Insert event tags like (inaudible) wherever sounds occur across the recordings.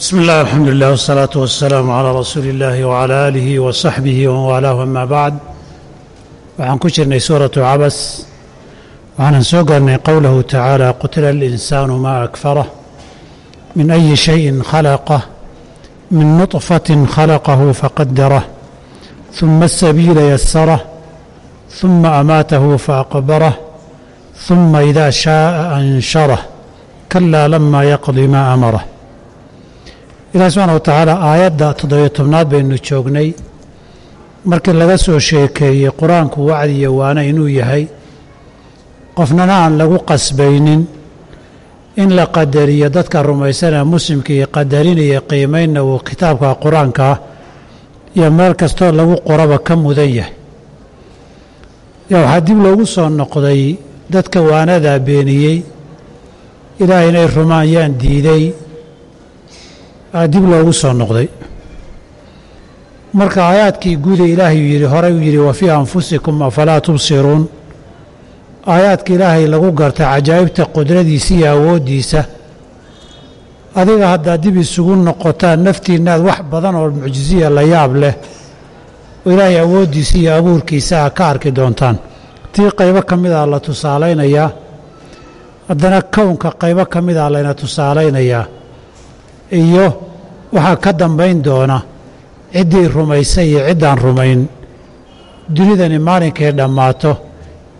bsm اllah alxamdu lilah wالsalaaةu waالsalaam calىa rasuuli اllahi wcalى aalihi wasaxbihi waman waalaahu ama bacd waxaan ku jirnay suuratu cabas waxaanan soo gaarnay qowlahu tacaala qutila اlinsaanu ma akfarah min ayi shayin khalaqah min nuطfatin khalaqahu faqadarah ثuma aلsabiila yasarah ثuma amaatahu faaqbarah ثuma ida shaءa ansharah kalaa lama yaqdi ma amarah ilaahi subxaana wa tacaala aayadda toddobiyo tobnaad baynu joognay. Markii laga soo sheekeeyey qur'aanku wacdi iyo waana inuu yahay qofnana aan lagu qasbaynin. In la qadariyo dadka rumaysanee muslimka iyo qadarinaya qiimaynna uu kitaabka qur'aanka ah iyo meel kastoo lagu qoraba ka mudan yahay. Yaa waxaa dib loogu soo noqday dadka waanadaa beeniyey ilaahay inay rumaanyaan diiday dib loogu soo noqday. Marka aayaadkii guuda ilaahay yidhi horey uu yidhi wa fii anfusikum afalaa tubsiruun aayaadka ilaahay lagu gartay cajaa'ibta qudradiisa iyo awooddiisa. Adiga haddaad dib isugu noqotaan naftiinnaad wax badan oo mucjiziya la yaab leh oo ilaahay awooddiisa iyo abuurkiisa a ka arki doontaan. Tii qaybo ka mid ah la tusaalaynayaa haddana kownka qaybo ka mid ah layna tusaalaynayaa iyo waxaa ka dambayn doona ciddii rumaysay iyo ciddaan rumayn. Dunidani maalinkay dhammaato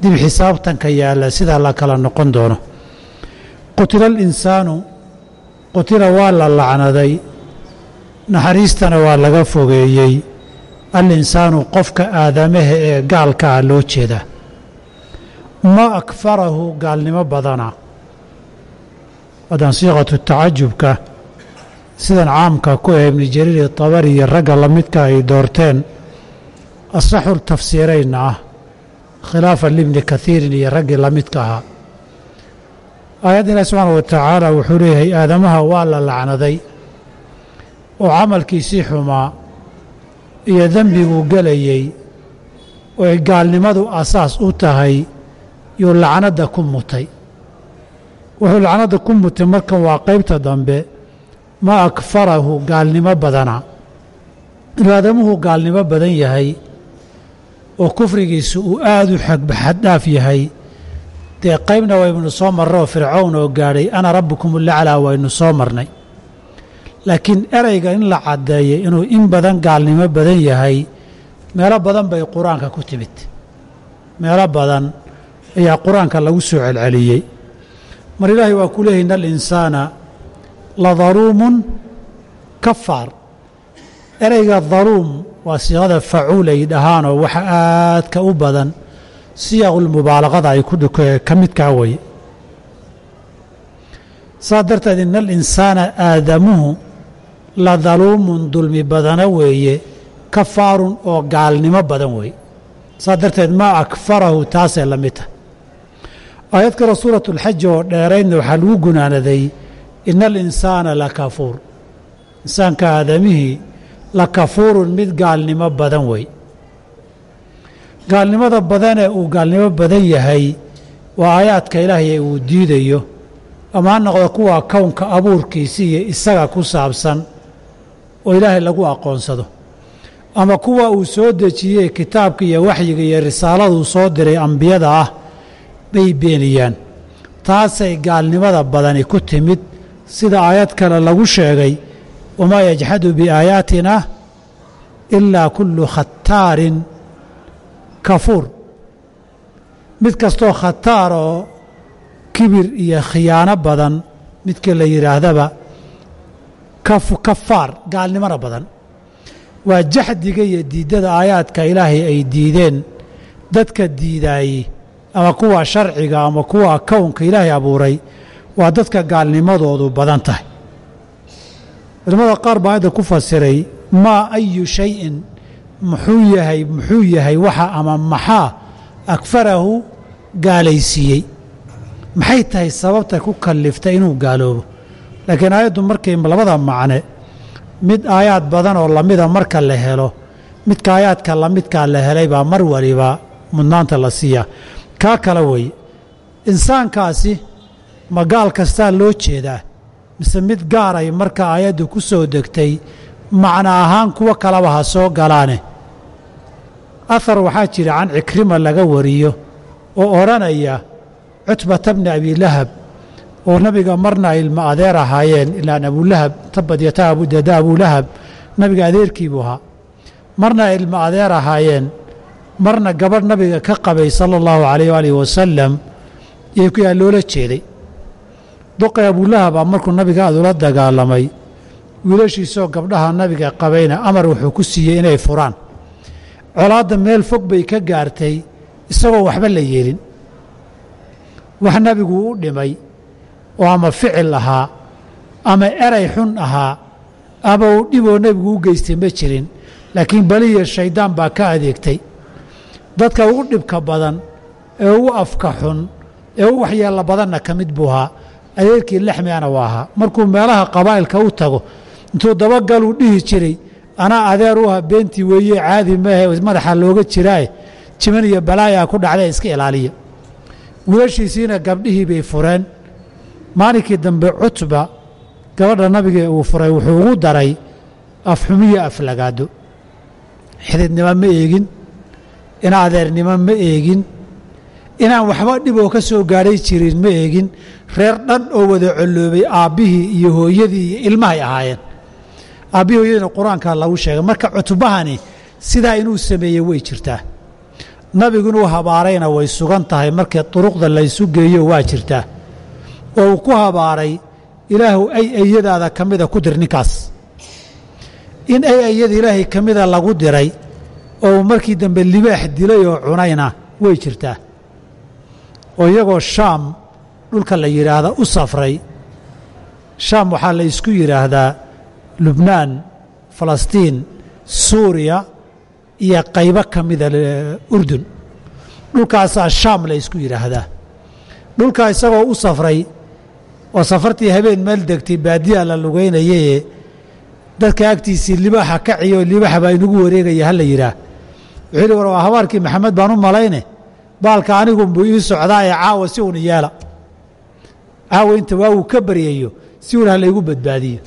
dib xisaabtanka yaalla sidaa la kala noqon doono. Qutila alinsaanu qutila waa la lacnaday naxariistana waa laga fogeeyey. Alinsaanu qofka aadamaha ee gaalka ah loo jeedaa ma akfarahu gaalnimo badana. Wadan siiqatu tacajubka sidan caamka ku ee ibni jariir itabari iyo ragga la midka ay doorteen asaxu tafsiirayna ah khilaafan libni kaiirin iyo raggii la midka ahaa aayadda ilahi subxaana wa tacaala wuxuu leeyahay aadamaha waa la lacnaday oo camalkiisii xumaa iyo dembiguu gelayey oo ay gaalnimadu asaas u tahay yuu lacnadda ku mutay. Wuxuu lacnadda ku mutay markan waa qaybta dambe ma akfarahu gaalnimo badana. Inuu aadamuhu gaalnimo badan yahay oo kufrigiisu uu aada u xaddhaaf yahay. Dee qaybna waynu soo marray oo fircown oo gaadhay ana rabbukum ulaclaa waynu soo marnay. Laakiin ereyga in la caddeeyay inuu in badan gaalnimo badan yahay meelo badan bay qur'aanka ku timid. Meelo badan ayaa qur'aanka lagu soo celceliyey. Mar ilaahay waa ku leeyahy in alinsaana ladaluumun kafaar. Ereyga daluum waa siiqada facuul ay dhahaanoo waxa aadka u badan. Siyaaqulmubaalaqada ay ku ka midkaa waye saas darteed ina alinsaana aadamuhu la daluumun dulmi badana weeye kafaarun oo gaalnimo badan weeye saas darteed maa akfarahu taasee la mid tahay. Aayad kale suuratu alxaji oo dheeraydna waxaa lagu gunaanaday ina alinsaana la kafuur insaanka aadamihii la kafuurun mid gaalnimo badan wey gaalnimada badanee uu gaalnimo badan yahay waa aayaadka ilaahay uu diidayo ama ha noqdo kuwa kownka abuurkiisi iyo isaga ku saabsan oo ilaahay lagu aqoonsado ama kuwa uu soo dejiyey kitaabka iyo waxyiga iyo risaaladuu soo diray ambiyada ah bay beeniyaan taasay gaalnimada badani ku timid sida aayad kale lagu sheegay wamaa yajxadu biaayaatina ilaa kullu khataarin kafuur. Mid kastoo khataar oo kibir iyo khiyaano badan midka la yidhaahdaba kafaar gaalnimona badan. Waa jaxdiga iyo diiddada aayaadka ilaahay ay diideen. Dadka diidaayey ama kuwa sharciga ama kuwa kownka ilaahay abuuray waa dadka gaalnimadoodu badan tahay. Culamada qaar baa ayadda ku fasiray maa ayu shayin? Muxuu yahay muxuu yahay? Waxa ama maxaa akfarahu gaalaysiiyey? Maxay tahay sababta ku kalliftay inuu gaaloobo? Laakiin aayaddu markay labada macne mid aayaad badan oo lamida marka la helo midka aayaadka lamidkaa la helay baa mar waliba mudnaanta la siiyaa kaa kale weeye insaankaasi ma gaal kastaa loo jeedaa mise mid gaaray marka aayaddu ku soo degtay macno ahaan kuwo kalaba ha soo galaane. Ahar waxaa jira can cikrima laga wariyo oo odhanaya cutbata bni abilahab oo nabiga marna ilma adeer ahaayeen ilaan abulahab tabad yata dada abulahab nabiga adeerkii buu ahaa. Marna ilma adeer ahaayeen marna gabadh nabiga ka qabay sala allahu calayh waalihi wasalam yaa loola jeeday doqay abulahabaa markuu nabiga ula dagaalamay wiilashiisoo gabdhaha nabiga qabayna amar wuxuu ku siiyey inay furaan. Colaadda meel fog bay ka gaartay isagoo waxba la yeelin. Wax nabigu u dhimay oo ama ficil ahaa ama eray xun ahaa ama uu dhiboo nebigu u geystay ma jirin laakiin baliya shayddaan baa ka adeegtay. Dadka ugu dhibka badan ee ugu afka xun ee u waxyeella badanna ka mid buu ahaa adeerkii lexmiana waa ahaa. Markuu meelaha qabaa'ilka u tago intuu dabagaluu dhihi jiray anaa adeer u beentii weeye caadi maahe madaxa looga jiraaye jiman iyo balaayaa ku dhacda iska ilaaliya. Wiilashiisiina gabdhihii bay fureen. Maalinkii dambe cutba gabadha nabiga uu furay wuxuu ugu daray afxumiyo aflagaado. Xididnimo ma eegin. Ina adeernimo ma eegin inaan waxba dhiboo ka soo gaadhay jirin ma eegin. Reer dhan oo wada colloobay aabbihii iyo hooyadii iyo ilmahay ahaayeen. Aabbihii hooyadiina qur'aankaa lagu sheegay. Marka cutbahani sidaa inuu sameeyey way jirtaa. Nabigu inuu habaarayna way sugan tahay. Markii duruqda laysu geeyo waa jirtaa. Oo uu ku habaaray ilaahu ay ayadaada ka mida ku dir ninkaas. In ay ayada ilaahay ka mida lagu diray oo markii dambe libaax dilay oo cunayna way jirtaa oo iyagoo shaam dhulka la yidhaahda u safray. Shaam waxaa la isku yidhaahdaa lubnaan falastiin suuriya iyo qaybo ka mida urdun. Dhulkaasaa shaam la isku yidhaahdaa dhulkaa isagoo u safray oo safartii habeen meel degtay baadiyaa la lugaynayaye dadka agtiisii libaaxa kaciyo libaaxa baa inugu wareegaya ha la yidhaah wuxuu yidhi war waa habaarkii maxamed baan u malayne baalka anigunbuu ii socdaa ee caawa si uun yeela. Caawa inta waaguu ka baryayo si uun ha laygu badbaadiyo.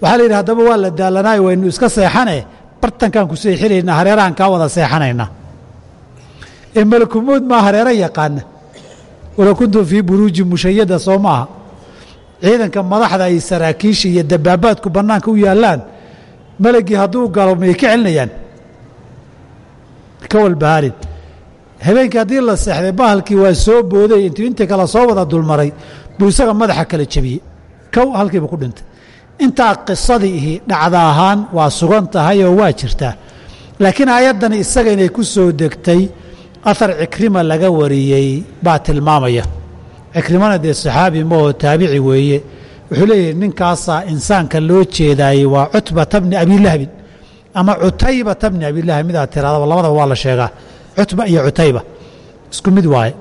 Waxaa la yidhi haddaba waa la daalanaayo waynu iska seexane. Bartankaan ku seexinaynaa hareerahan kaa wada seexanaynaa ee malakumuud maa hareero yaqaana. Wala kuntum fii buruuji mushayada soo maaha ciidanka madaxda ay saraakiisha iyo dabaabaadku bannaanka u yaallaan melagii hadduu galo may ka celinayaan. Ka walbahaarin habeenkii haddii la seexday bahalkii waa soo booday intuu intii kale soo wada dulmaray buu isaga madaxa kala jebiyey. Kow halkiiba ku dhintay. Intaa qisadii ihi dhacda ahaan waa sugan tahay oo waa jirtaa. Laakiin aayaddani isaga inay ku soo degtay ahar cikrima laga wariyey baa tilmaamaya. Cikrimana dee saxaabi maoo taabici weeye. Wuxuu leeyahay ninkaasaa insaanka loo jeedaayey waa cutbata bni abilahabin ama cutaybata bni abilahab midaa tiraadaba labadaba waa la sheegaa cutba iyo cutayba. Isku mid waaye.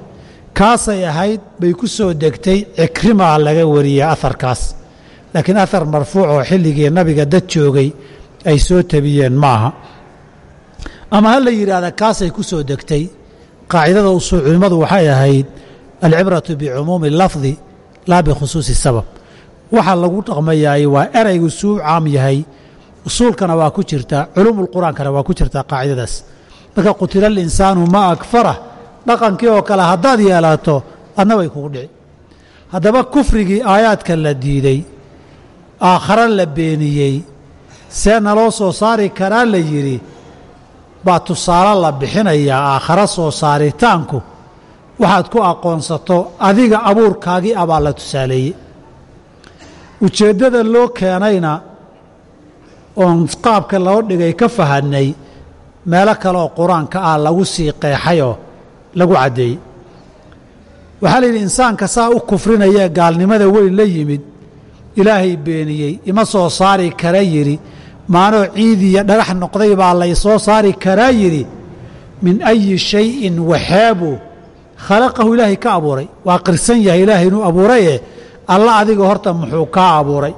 Kaasay ahayd bay ku soo degtay cikrimaa laga wariyey aharkaas laakiin ahar marfuuc oo xilligii nabiga dad joogay ay soo tabiyeen maaha. Ama ha la yidhaahda kaasay ku soo degtay qaacidada usuul culimmadu waxay ahayd alcibratu bicumuumi lafdi laa bikhusuusi sabab. Waxa lagu dhaqmayaay waa eraygu suu caam yahay. Usuulkana waa ku jirtaa culuumulqur'aankana waa ku jirtaa qaacidadaas marka qutila alinsaanu ma akfara dhaqankii oo kale haddaad yeelato adna way kugu dhici. Haddaba kufrigii aayaadka la diiday aakhare la beeniyey see naloo soo saari karaa la yidhi baa tusaale la bixinayaa aakhare soo saaritaanku. Waxaad ku aqoonsato adiga abuurkaagii abaa la tusaaleeyey. Ujeeddada loo keenayna oon qaabka loo dhigay ka fahanay meelo kale oo qur'aanka ah lagu sii qeexayoo lagu caddeeyey waxaa la yidhi insaanka saa u kufrinayee gaalnimada weyn la yimid ilaahay beeniyey ima soo saari kara yidhi maanoo ciidiiyo dhagax noqday baa lay soo saari karaa yidhi min ayi shayin waxeebuu khalaqahu ilaahay ka abuuray. Waa qirsan yahay ilaahay inuu abuuraye alla adiga horta muxuu kaa abuuray.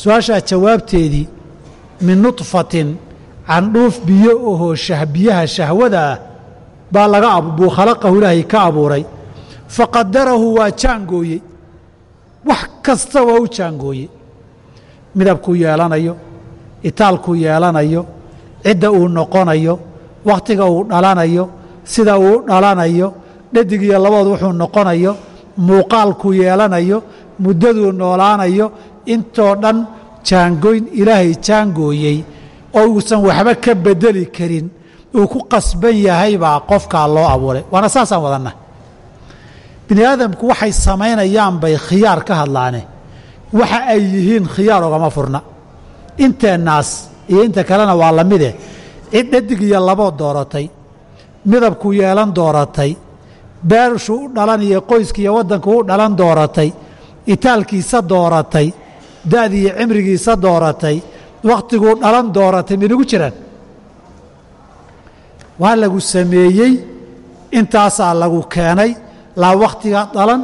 Su'aashaa jawaabteedii min nudfatin candhuuf biyo ohoo biyaha shahwada ah baa laga buu khalaqahu ilaahay ka abuuray. Faqadarahu waa jaangooyey. Wax kasta waa u jaangooye midabkuu yeelanayo itaalkuu yeelanayo cidda uu noqonayo wakhtiga uu dhalanayo sida uu dhalanayo dhadig iyo labood wuxuu noqonayo muuqaalkuu yeelanayo muddaduu noolaanayo intoo dhan jaangoyn ilaahay jaangooyey oo uusan waxba ka bedeli karin uu ku qasban yahay baa qofkaa loo abuuray. Waana saasaan wadanna. Bini aadamku waxay samaynayaan bay khiyaar ka hadlaane. Waxa ay yihiin khiyaar ogama furna. Inteennaas iyo inta kalena waa la mide. Cid dhadig iyo labood dooratay midabku yeelan dooratay beershu u dhalan iyo qoyska iyo waddanku u dhalan dooratay itaalkiisa dooratay da'diiyo cimrigiisa dooratay wakhtiguu dhalan dooratay minagu jiraan. Waa lagu sameeyey intaasaa lagu keenay. Laa wakhtigaad dhalan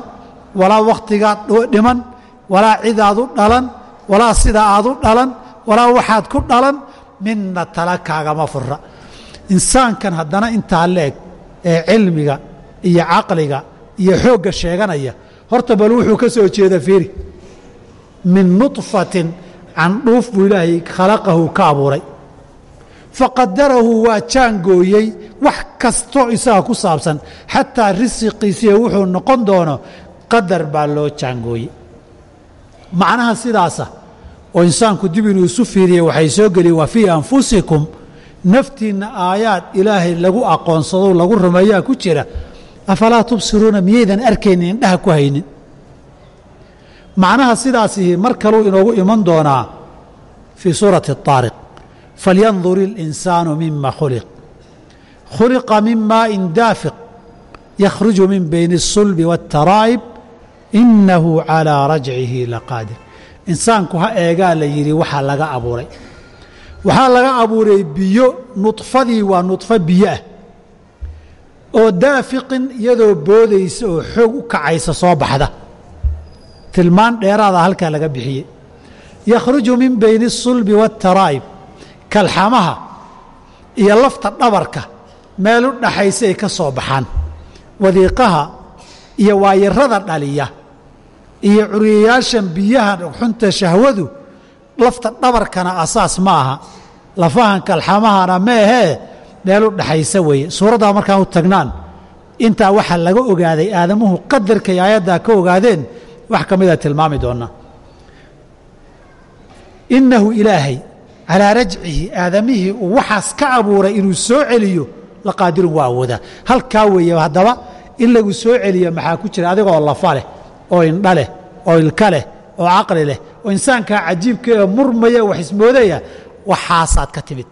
walaa wakhtigaad dhiman walaa cidaad u dhalan walaa sida aad u dhalan walaa waxaad ku dhalan midna tala kaagama fura insaankan haddana intaa leeg ee cilmiga iyo caqliga iyo xoogga sheeganaya horta bal wuxuu ka soo jeeda fiiri. Min nuطfatin candhuuf buu ilaahay khalaqahu ka abuuray. Faqadarahu waa jaangooyey wax kastoo isaga ku saabsan xataa risiqiisiiyo wuxuu noqon doono qadar baa loo jaangooyey macnaha sidaasa oo insaanku dib inuu isu fiiriye waxay soo geliyeen wa fii anfusikum. Naftiinna aayaad ilaahay lagu aqoonsado lagu rumeeyaa ku jira. Afalaa tubsiruuna miyaydan arkaynin indhaha ku haynin macnaha sidaasihi mar kaluu inoogu iman doonaa fii suurati اطaariq falyandur اlinsaanu mima khuliq khuliqa min maaءin daafiq yakhruju min bayni الsulbi wاtaraa'ib inahu calىa rajcihi laqaadir insaanku ha eegaa la yidhi waxaa laga abuuray waxaa laga abuuray biyo nudfadii waa nudfo biyo ah oo daafiqin iyadoo boodaysa oo xoog u kacaysa soo baxda tilmaan dheeraada halkaa laga bixiyey yakhruju min bayni الsulbi waاtaraa'ib kalxamaha iyo lafta dhabarka meel u dhaxaysa ay ka soo baxaan wadiiqaha iyo waayarada dhaliya iyo curiyayaashan biyaha xunta shahwadu lafta dhabarkana asaas ma aha lafahan kalxamahana ma ahee meel u dhaxaysa weeye suuraddaa markaan u tagnaan intaa waxaa laga ogaaday aadamuhu qadarkay aayaddaa ka ogaadeen wax ka mida tilmaami doonaa innahu ilaahay calaa rajcihi aadamihii uu waxaas ka abuuray inuu soo celiyo laqaadirun waa awoodaa halkaa weeye haddaba in lagu soo celiyo maxaa ku jira? Adigoo lafa leh oo indha leh oo ilka leh oo caqli leh oo insaankaa cajiibka ee murmaya wax ismoodaya waxaasaad ka timid.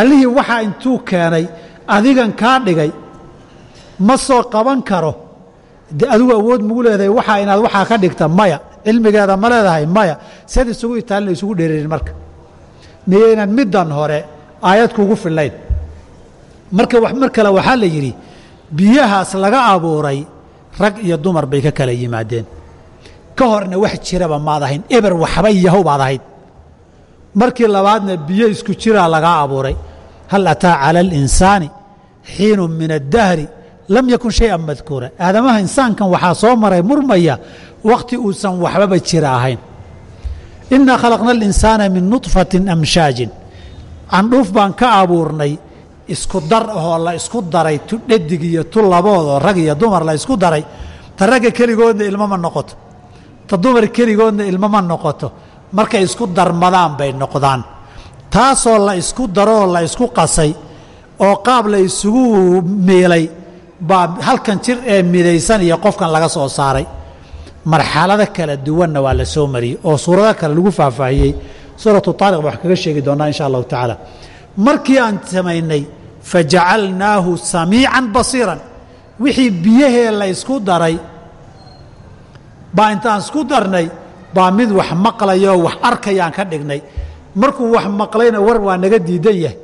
Allihii waxaa intuu keenay adigan kaa dhigay ma soo qaban karo de adigu awood magu leedahay waxaa inaad waxaa ka dhigta maya. Cilmigeeda ma leedahay maya. Seed isugu itaalina isugu dheereerin marka. Miyaynan middan hore aayad kugu fillayn. Marka mar kale waxaa la yidhi biyahaas laga abuuray rag iyo dumar bay ka kala yimaadeen. Ka horna wax jiraba maad ahayn eber waxba yahow baad ahayd. Markii labaadna biyo isku jiraa lagaa abuuray. Hal ataa cala alinsaani xiinu min addahri lam yakun shay-an madkuura aadamaha insaankan waxaa soo maray murmaya wakhti uusan waxbaba jira ahayn. Inaa khalaqna alinsaana min nudfatin amshaajin. Candhuuf baan ka abuurnay isku dar ahoo la isku daray tu dhadig iyo tu labood oo rag iyo dumar la isku daray. Ta ragga keligoodna ilmo ma noqoto. Ta dumar keligoodna ilmo ma noqoto. Markay isku darmadaan bay noqdaan. Taasoo la isku daroo la isku qasay oo qaab la isugu miilay baa halkan jir ee midaysan iyo qofkan laga soo saaray marxalado kala duwanna waa la soo mariyey oo suurado kale lagu faahfaahiyey. Suuratu taariq ba wax kaga sheegi doonaa insha allahu tacaala. Markii aan samaynay fajacalnaahu samiican basiiran. Wixii biyahee la isku daray baa intaan isku darnay baa mid wax maqlayoo wax arkayaan ka dhignay. Markuu wax maqlayna war waa naga diidan yahay.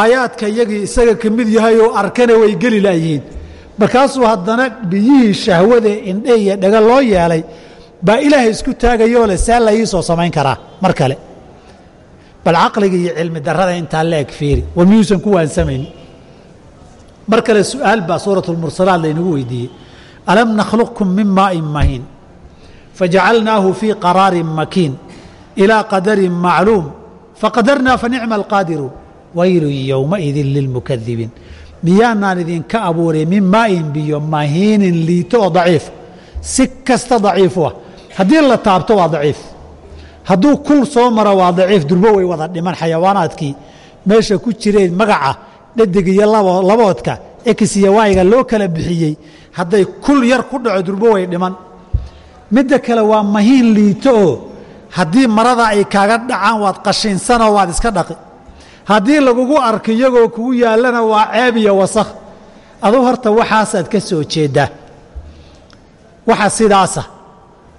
Aayaadka iyagii isaga ka mid yahay oo arkana way geli laayihiin markaasuu haddana biyihii shahwadee indhe iyo dhega loo yeelay baa ilaahay isku taagayoo leh saa la ii soo samayn karaa mar kale. Bal caqliga iyo cilmi darrada intaa la eg fiiri war miyuusan ku waansamayni mar kale su'aal baa suurat اlmursalaat laynagu weydiiyey. Alam nakhluqkum min maa'in mahiin? Fajacalnaahu fii qaraarin makiin ilaa qadarin macluum. Faqadarnaa fanicma alqaadiruun waylun yowmaidin lilmukadibiin miyaanaan idinka abuuray min maain biyo mahiinin liito oo daciif. Si kasta daciifu ah. Haddii la taabto waa daciif. Hadduu kul soo maro waa daciif durbo way wada dhiman xayawaanaadkii meesha ku jireen magaca dhadig iyo laboodka x iyo waayga loo kala bixiyey hadday kul yar ku dhaco durbo way dhiman. Midda kale waa mahiin liito oo haddii marada ay kaaga dhacaan waad qashinsanoo waad iska dhaqi haddii lagugu arko iyagoo kugu yaallana waa ceeb iyo wasakh. Aduu horta waxaasaad ka soo jeeddaa waxa sidaasa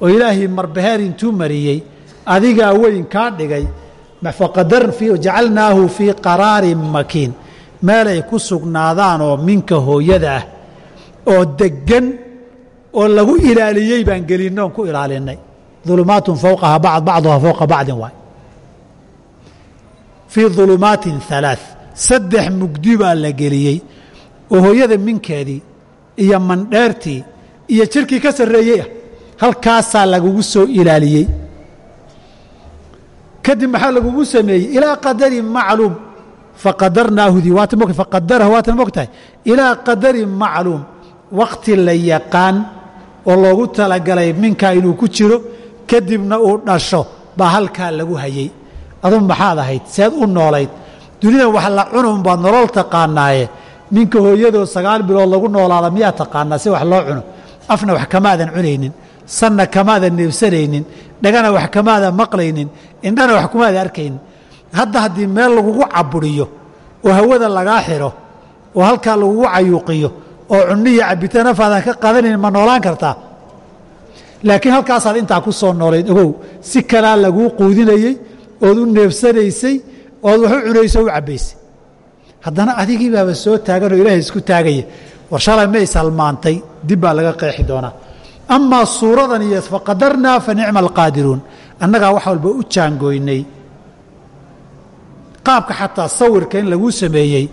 oo ilaahay marbaheer intuu mariyey adigaa weyn kaa dhigay jacalnaahu fii qaraarin makiin. Meelay ku sugnaadaan oo minka hooyada ah oo deggan oo lagu ilaaliyey baan gelinno on ku ilaalinay ulumaatun fowqaha bacd bacduha fowqa bacdin waay fii ulumaatin alaa saddex mugdi baa la geliyey. Oo hooyada minkeedii iyo mandheertii iyo jirkii ka sarreeyey ah halkaasaa lagugu soo ilaaliyey. Kadib maxaa lagugu sameeyey? Ilaa qadarin macluum. Faqadarnaahudii faqadarahu waatan mog tahay ilaa qadarin macluum. Waqti la yaqaan oo loogu talagalay minkaa inuu ku jiro kadibna uu dhasho baa halkaa lagu hayey adu maxaad ahayd? Seed u noolayd dunida wax la cunun baad nolol taqaanaaye. Ninka hooyadoo sagaal bilood lagu noolaada miyaa taqaanaa si wax loo cuno? Afna wax kamaadan cunaynin sanna kamaadan neebsanaynin dhagana wax kamaadan maqlaynin indhana wax kumaadan arkaynin. Hadda haddii meel lagugu caburiyo oo hawada lagaa xiro oo halkaa lagugu cayuuqiyo oo cunniyo cabitaan afaadan ka qadanayn ma noolaan kartaa? Laakiin halkaasaad intaa ku soo noolayd ogow si kalaa laguu quudinayey ood u neebsanaysay ood wax u cunayso u cabbaysay. Haddana adigii baaba soo taaganoo ilaahay isku taagaya war shalay may salmaantay dib baa laga qeexi doonaa. Amaa suuradan iyo faqadarnaa fa alqaadiruun annagaa wax walba u jaangoynay. Qaabka xataa sawirka in laguu sameeyey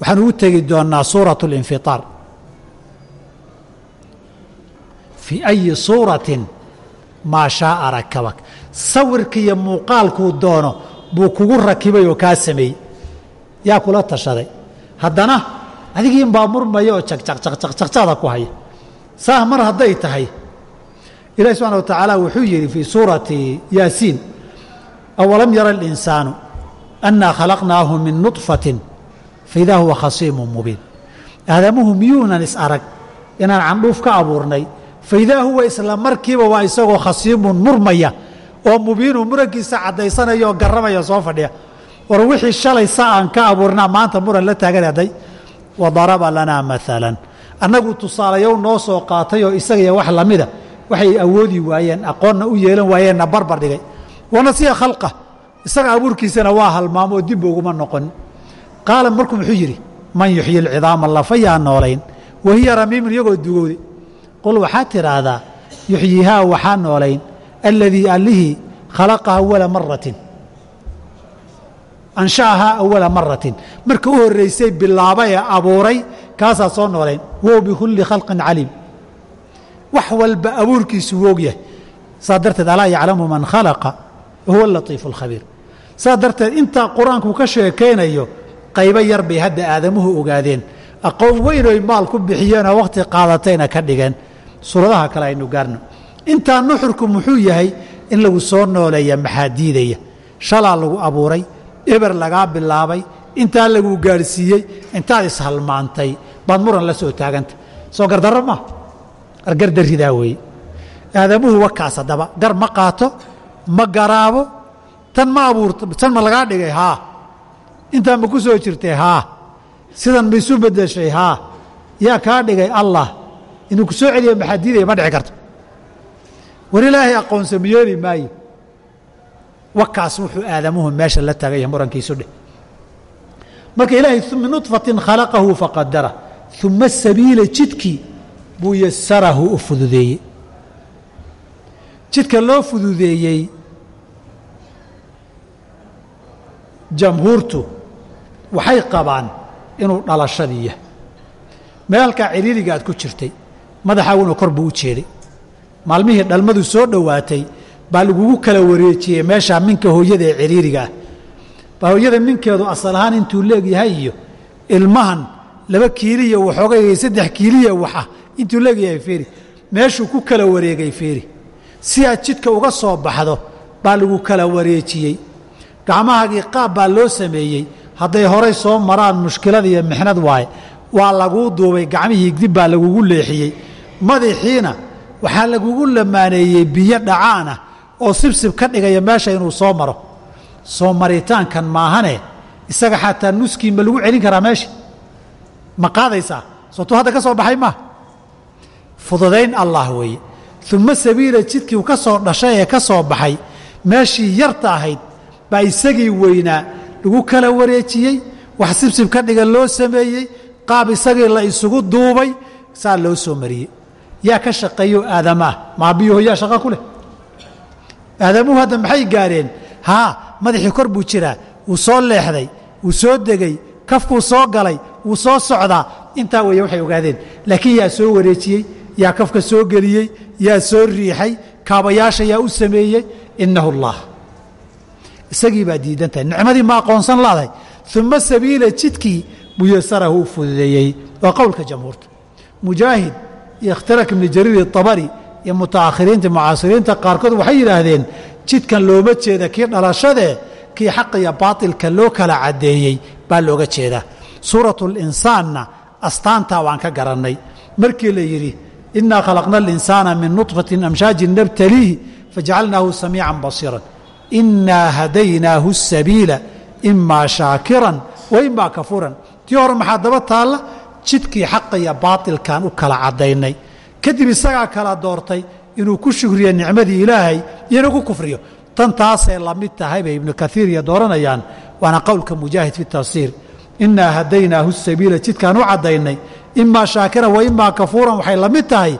waxaan ugu tegi doonnaa suurat اlinfiطaar fii ayi suuratin maa shaaa rakabak sawirka iyo muuqaalkuu doono buu kugu rakibay oo kaa sameeyey. Yaa kula tashaday. Haddana adigiin baa murmaya oo jaqjaqjaqjaqjaqjaqda ku haya. Saah mar hadday tahay ilahi subxana wa tacaala wuxuu yidhi fii suurati yaasiin awalam yara اlinsaanu annaa khalaqnaahu min nuطfatin faidaa huwa khasiimun mubiin. Aadamuhu miyuunan is arag inaan candhuuf ka abuurnay faidaa huwa isla markiiba waa isagoo khasiimun murmaya oo mubiinu murankiisa caddaysanaya oo garramaya soo fadhiya. War wixii shalay sa aan ka abuurnaa maanta muran la taagan hadday wa daraba lanaa maalan annagu tusaalayow noo soo qaatay oo isagaiyo wax lamida waxay awoodi waayeen aqoonna u yeelan waayeenna barbar dhigay. Wanasiya khalqa. Isaga abuurkiisana waa halmaamo oo dibba uguma noqon. Qaala markuu muxuu yidhi man yuxyi lcidaama lafayaa noolayn? Wahiya ramiimun iyagoo dugowday qul waxaad tidhaahdaa yuxyihaa waxaa noolayn aladii allihii khalaqaha awala maratin ansha'ahaa awala maratin marka u horraysay bilaaba ee abuuray kaasaa soo noolayn wow bikulli khalqin caliim wax walba abuurkiisu woog yahay saa darteed alaa yaclamu man khalaqa wahuwa latiifu alkhabiir saa darteed intaa qur'aanku ka sheekaynayo qaybo yar bay hadda aadamuhu ogaadeen aqoon weynoy maal ku bixiyeenoo wakhti qaadatayna ka dhigeen suuradaha kale aynu gaarno intaa nuxurku muxuu yahay in lagu soo nooleeya maxaa diidaya shalaa lagu abuuray eber lagaa bilaabay intaa lagu gaadhsiiyey intaad ishalmaantay baad muran la soo taaganta. Soo gardarro maa gardarridaa weeye. Aadamuhu wakaas haddaba gar ma qaato ma garaabo tan ma abuurto tan ma lagaa dhigay haa. Intaa ma ku soo jirtay haa. Sidan ma isu bedeshay haa. Yaa kaa dhigay allah. Inuu ku soo celiya maxaa diidaya ma dhici karto war ilaahay aqoonsama yeeli maayo wakaas wuxuu aadamuhu meesha la taagaya murankiisu dheh. Marka ilaahay min nuطfatin khalaqahu faqadara uma sabiila jidkii buu yasarahu u fududeeyey. Jidka loo fududeeyey jamhuurtu waxay qabaan inuu dhalashadii yahay meelkaa ciriiriga aad ku jirtay madaxaaguna kor buu u jeeday maalmihii dhalmadu soo dhowaatay baa lagugu kala wareejiyey meeshaa minka hooyada ee ah. Baa hooyada minkeedu asal ahaan intuu leegyahay iyo ilmahan laba kiiliya waxoogay saddex kiiliya waxa intuu leegyahay feeri. Meeshuu ku kala wareegay feeri. Si jidka uga soo baxdo baa lagu kala wareejiyey. Gacmahaagii qaab baa loo sameeyey. Hadday horay soo maraan mushkilad iyo mixnad waaye waa laguu duubay gacmihii dib baa lagugu leexiyey. Madaxiina waxaa lagugu lamaaneeyey biyo dhacaanah oo sibsib ka dhigaya meesha inuu soo maro. Soo maritaankan maahane isaga xataa nuskii ma lagu celin karaa meesha ma qaadaysaa? Sootuu hadda ka soo baxay maaha fududayn allah weeye. Uma sabiila jidkii ka soo dhashay ee ka soo baxay meeshii yarta ahayd baa isagii weynaa lagu kala wareejiyey wax sibsib ka dhiga loo sameeyey qaab isagii la isugu duubay saa loo soo mariyey yaa ka shaqeeyo aadamaah. Maabiyaho yaa shaqo ku leh. Aadamuhu hadda maxay gaareen? Haa madaxii kor buu jiraa. Wuu soo leexday wuu soo degay kafkuu soo galay wuu soo socdaa. Intaa weeye waxay ogaadeen laakiin yaa soo wareejiyey yaa kafka soo geliyey yaa soo riixay kaabayaasha yaa u sameeyey. Innahu allah isagii baa diidan tahay nicmadii ma aqoonsan laadahay uma sabiila jidkii muyasarahu u fududeeyey. Waa qowlka jamhuurta. Mujaahid ikhtirak ibni jariir itabari iyo mutaakhiriinta mucaasiriinta qaarkood waxay yidhaahdeen jidkan looma jeeda kii dhalashadee kii xaq iyo baatilka loo kala caddeeyey baa looga jeedaa. Suuratu linsaanna astaantaa waan ka garannay. Markii la yidhi inaa khalaqna alinsaana min nudfatin amshaajin nabtaliihi fajacalnaahu samiican basiiran. Inaa hadaynaahu sabiila imaa shaakiran wa imaa kafuuran. Tii hore maxaa daba taalla jidkii xaqa iyo baatilkan u kala caddaynay. Kadib isagaa kala doortay inuu ku shukriyo nicmadii ilaahay iyo ku kufriyo. Tan taasay la tahay bay ibnu kaiir iyo dooranayaan waana qowlka mujaahid fi tafsiir. Inaa hadaynaahu sabiila jidkaan u caddaynay. Imaa shaakiran wa kafuuran waxay la tahay.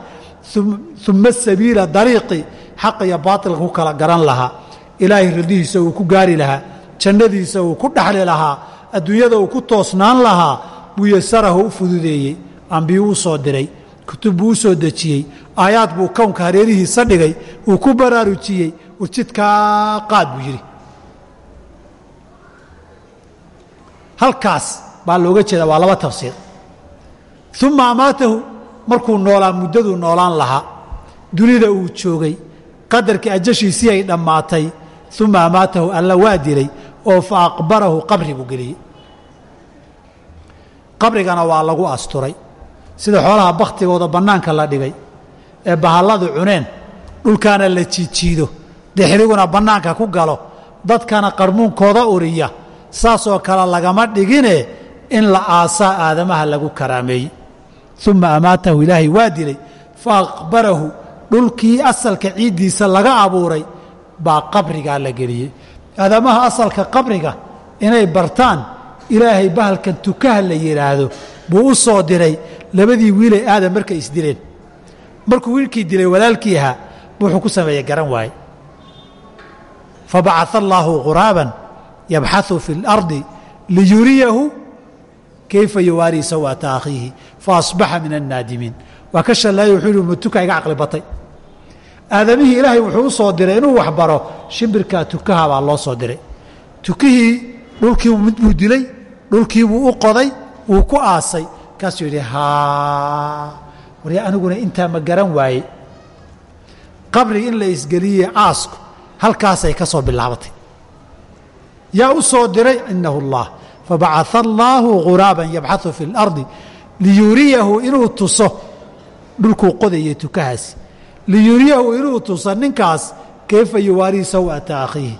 Uma sabiila dariiqi xaqa iyo baatilka ku kala garan lahaa. Ilaahay radihiisa uu ku gaari lahaa jannadiisa uu ku dhaxli lahaa adduunyada uu ku toosnaan lahaa muyasarahu u fududeeyey ambiyuu u soo diray kutub buu u soo dejiyey aayaad buu kownka hareerihiisa dhigay uu ku baraarujiyey war jidkaa qaad buu yidhi. Halkaas baa looga jeeda waa laba tafsiir. Uma amaatahu markuu noolaa muddaduu noolaan lahaa dunida uu joogay qadarkii ajashiisii ay dhammaatay uma amaatahu alla waa dilay oo fa aqbarahu qabri buu geliyey qabrigana waa lagu asturay. Sida xoolaha bakhtigooda bannaanka la dhigay ee bahalladu cuneen dhulkaana la jiijiido dixriguna bannaanka ku galo dadkana qarmuunkooda uriya saasoo kale lagama dhigine in la aasaa aadamaha lagu karaameeyey. Uma amaatahu ilaahay waa dilay fa aqbarahu dhulkii asalka ciiddiisa laga abuuray baa qabrigaa la geliyey. Aadamaha asalka qabriga inay bartaan ilaahay bahalkan tukaha la yidhaahdo buu u soo diray labadii wiilay aadam markay isdileen markuu wiilkii dilay walaalkii ahaa wuxuu ku sameeyey garan waaye. Fabacaa allaahu quraaban yabxaثu fi اlardi liyuriyahu kayfa yuwaarii sawata akhiihi faasbaxa min annaadimiin waa ka shallaayay wuxuu yihi matuka iga caqli batay. Aadamihii ilaahay wuxuu u soo diray inuu waxbaro shimbirkaa tukaha baa loo soo diray. Tukihii dhulkii mid buu dilay dhulkiibuu u qoday wuu ku aasay. Kaasuu yidhi haa warya aniguna intaa ma garan waaye. Qabri in la isgeliyey aasku halkaasay ka soo bilaabatay. Yaa u soo diray inahu allah fabacaa allaahu ghuraaban yabxau fi اlardi liyuriyahu inuu tuso dhulkuu qodayay tukahaasi liyuriyahu inuu tuso ninkaas kayfa yuwaarii sawaata akhiihi?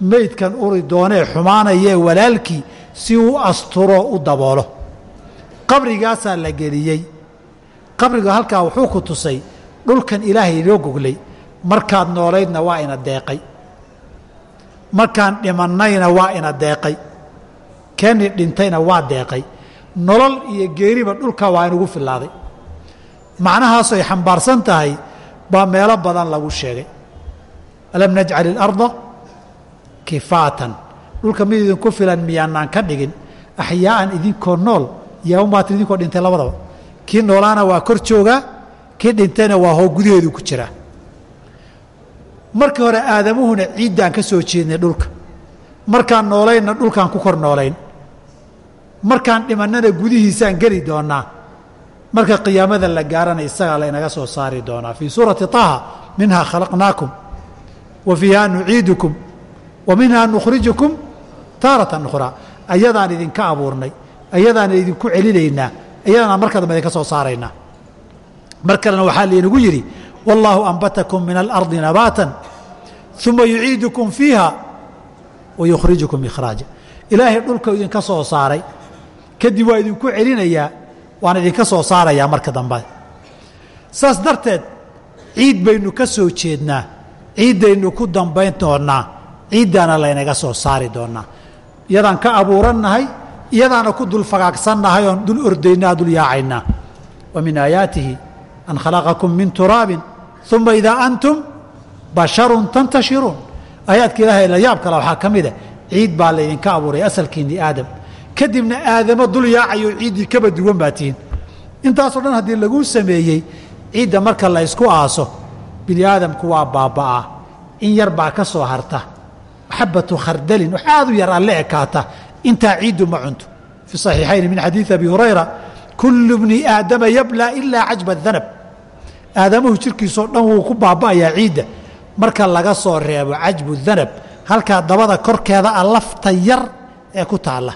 Maydkan uri doonee xumaanayee walaalkii si uu asturo u daboolo. Qabrigaasaa la geliyey. Qabriga halkaa wuxuu ku tusay dhulkan ilaahay inoo goglay markaad noolaydna waa ina deeqay. Markaan dhimannayna waa ina deeqay. Keeni dhintayna waa deeqay. Nolol iyo geeriba dhulka waa inugu filaaday macnahaasoo ay xambaarsan tahay baa meelo badan lagu sheegay. Alam najcal ilarda kifaatan dhulka mid idinku filan miyaanaan ka dhigin axyaa'an idinkoo nool umaatin idinkoo dhintay labadaba. Kii noolaana waa kor joogaa kii dhintayna waa hoo gudaheedu ku jiraa markii hore aadamuhuna ciiddaan ka soo jeednay dhulka. Markaan noolaynna dhulkaan ku kor noolayn. Markaan dhimannana gudihiisaan geli doonnaa. Marka qiyaamada la gaarana isagaa laynaga soo saari doonaa. Fii suurati طaha minhaa khalaqnaakum wa fiiha nuciidukum wa minhaa nukhrijukum taaratan ukhraa ayadaan idinka abuurnay ayadaan idinku celinaynaa ayadaan marka idinka soo saaraynaa. Mar kalena waxaa laynagu yidhi wallaahu ambatakum min alardi nabaatan uma yuciidukum fiiha wa ikhraaja. Ilaahay dhulka idinka soo saaray kadib waa idinku celinayaa waan idinka soo saarayaa marka dambe. Saas darteed ciid baynu ka soo jeednaa ciiddaynu ku dambayn doonnaa ciiddaana laynaga soo saari doonnaa iyadaan ka abuurannahay iyadaana ku dul fagaagsannahay oon dul ordaynaa dul yaacaynaa. Wa min aayaatihi an khalaqakum min turaabin uma idaa antum basharun tantashiruun aayaadka ilaahay la yaab kale waxaa ka mida ciid baa laydinka abuuray asalkiinni aadam. Kadibna aadamo dul yaacayo ciiddii kaba duwan baa tihiin. Intaasoo dhan haddii laguu sameeyey ciidda marka la ysku aaso bini aadamku waa baaba'aa. In yar baa ka soo harta xabatu khardalin wax aad u yar alle ekaata intaa ciiddu ma cunto fi صaxiixayn min xadiiثi abi hurayra kulu bni aadama yablaa ilaa cajba danab aadamuhu jirkiisoo dhan wuu ku baaba'ayaa ciidda marka laga soo reebo cajbu danab halkaa dabada korkeeda a lafta yar ee ku taalla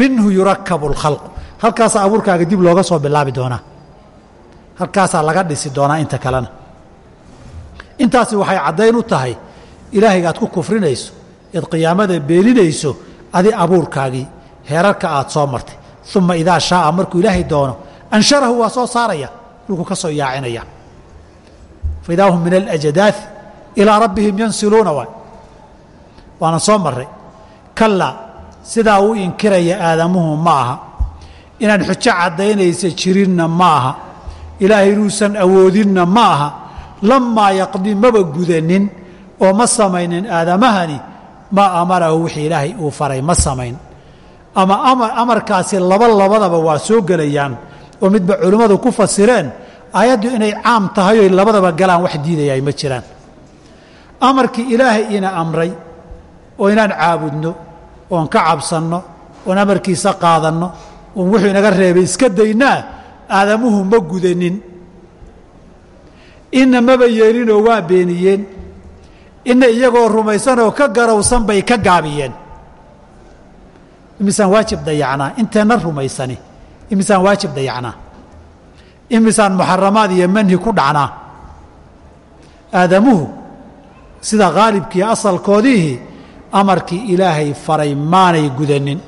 minhu yurakabu اlkhalqu halkaasaa abuurkaaga dib looga soo bilaabi doonaa halkaasaa laga dhisi doonaa inta kalena intaasi waxay caddayn u tahay ilaahayga aad ku kufrinayso eed qiyaamada beeninayso adi abuurkaagii heerarka aad soo martay. Uma idaa shaaa markuu ilaahay doono ansharahu waa soo saaraya dhulku ka soo yaacinaya. Faidaa hum min alajdaai ilaa rabbihim yansiluuna waay waana soo maray kallaa sidaa u inkiraya aadamuhu ma aha. Inaan xujo caddaynaysa jirinna ma aha. Ilaahay inuusan awoodinna ma aha. Lamaa yaqdi maba gudanin oo ma samaynin aadamahani maa amarahu wixii ilaahay uu faray ma samayn. Ama amarkaasi laba labadaba waa soo gelayaan oo midba culimmadu ku fasireen aayaddu inay caam tahay oy labadaba galaan wax diidayaay ma jiraan. Amarkii ilaahay ina amray oo inaan caabudno oon ka cabsanno oon amarkiisa qaadanno oon wuxuu inaga reebay iska daynaa aadamuhu ma gudanin. Inna maba yeelinoo waa beeniyeen inna iyagoo rumaysan oo ka garowsan bay ka gaabiyeen. Imisaan waajib dayacnaa inteenna rumaysani. Imisaan waajib dayacnaa. Imisaan muxaramaad iyo manhi ku dhacnaa. Aadamuhu sida khaalibkii asalkoodiihii amarkii ilaahay faray maanay gudanin.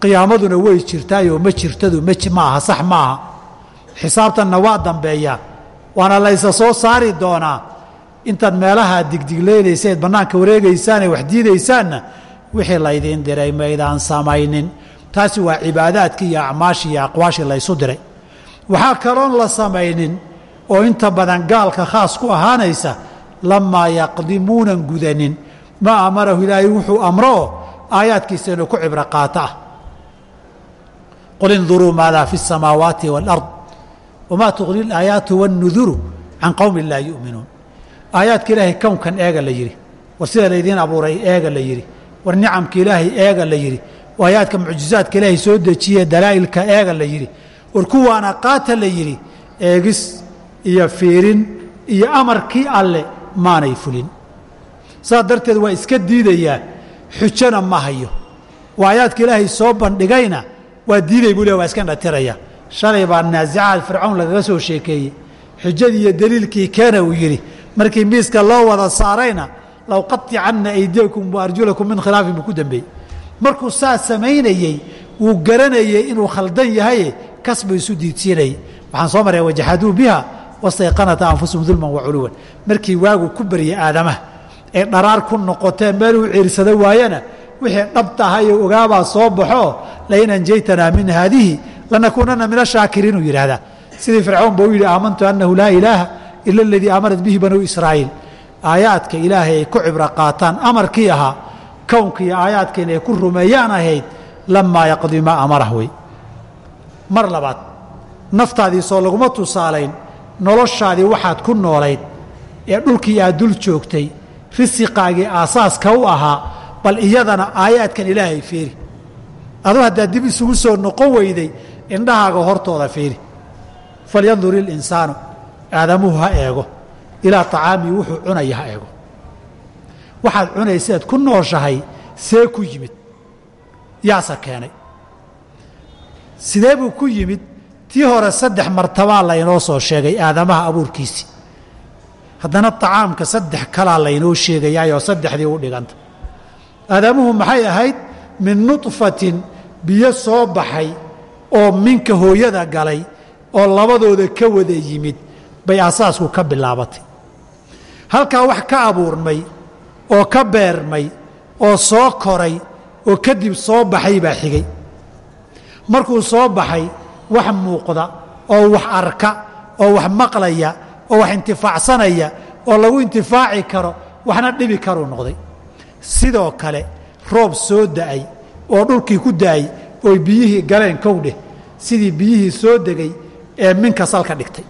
Qiyaamaduna way jirtaayoo ma jirtadu ma aha sax ma aha. Xisaabtanna waa dambeeyaa waana laysa soo saari doonaa intaad meelahaa digdigleynaysaed bannaanka wareegaysaanee wax diidaysaanna wixii laydiin diray maydaan samaynin taasi waa cibaadaadkii iyo acmaashii iyo aqwaashii laysu diray waxaa kaloon la samaynin oo inta badan gaalka khaas ku ahaanaysa lamaa yaqdimuunan gudanin maa amarahu ilaahay wuxuu amrooo aayaadkiisa inuu ku cibro qaato ah qul induruu maadaa fi الsamaawaati wاlard wamaa tugni اlaayaatu wاnnuduru can qowmi laa yu'minuun aayaadka ilaahay kownkan eega la yidhi. War sida laydiin abuuray eega la yidhi. War nicamka ilaahay eega la yidhi. Aayaadka mucjizaadka ilaahay soo dejiye dalaa'ilka eega la yidhi. War kuwaana qaata la yidhi eegis iyo fiirin iyo amarkii alle maanay fulin. Saas darteed waa iska diidayaa xujona ma hayo. Waa aayaadka ilaahay soo bandhigayna waa diiday buu le waa iska dhatiraya shalay baa naasicaad fircawn lagaga soo sheekeeyey. Xujadii iyo daliilkii keena uu yidhi markii miiska loo wada saarayna low qaticanna aydiyakum wa arjulakum min khilaafin buu ku dambeeyey. Markuu saa samaynayey wuu garanayey inuu khaldan yahaye kasba isu diidsiinayay waxaan soo maraya wajaxaduu biha wastayqanata anfusahum dulman wa culuwan. Markii waagu ku baryay aadamaha ee dharaar ku noqotee meeluu ciirsado waayana wixii dhab tahayoo ogaabaa soo baxoo lain anjaytanaa min haadihi lanakuunanna min ashaakiriin uu yidhaahdaa. Sidii fircawn ba u yidhi aamantu annahu laa ilaaha ila aladii aamanat bihi banuu israa'iil aayaadka ilaahay ay ku cibro qaataan amarkii ahaa kownka iyo aayaadka inay ku rumeeyaan ahayd lamaa yaqdi maa amarah wey mar labaad naftaadii soo laguma tusaalayn noloshaadii waxaad ku noolayd ee dhulkii aad dul joogtay risiqaagii aasaaska u ahaa bal iyadana aayaadkan ilaahay fiiri aduu haddaad dib isugu soo noqon weyday indhahaaga hortooda fiiri falyandur ilinsaanu aadamuhu ha eego. Ilaa acaamii wuxuu cunaya ha eego. Waxaad cunaysaad ku nooshahay see ku yimid. Yaasa keenay. Sidee buu ku yimid? Tii hore saddex martabaa laynoo soo sheegay aadamaha abuurkiisii haddana acaamka saddex kalaa laynoo sheegayaayoo saddexdii u dhiganta. Aadamuhu maxay ahayd? Min nutfatin biyo soo baxay oo minka hooyada galay oo labadooda ka wada yimid bay asaasku ka bilaabatay. Halkaa wax ka abuurmay oo ka beermay oo soo koray oo kadib soo baxay baa xigay. Markuu soo baxay wax muuqda oo wax arka oo wax maqlaya oo wax intifaacsanaya oo lagu intifaaci karo waxna dhibi karuu noqday. Sidoo kale roob soo da'ay oo dhulkii ku da'ay oy biyihii galeen kowdheh sidii biyihii soo degay ee minka salka dhigtay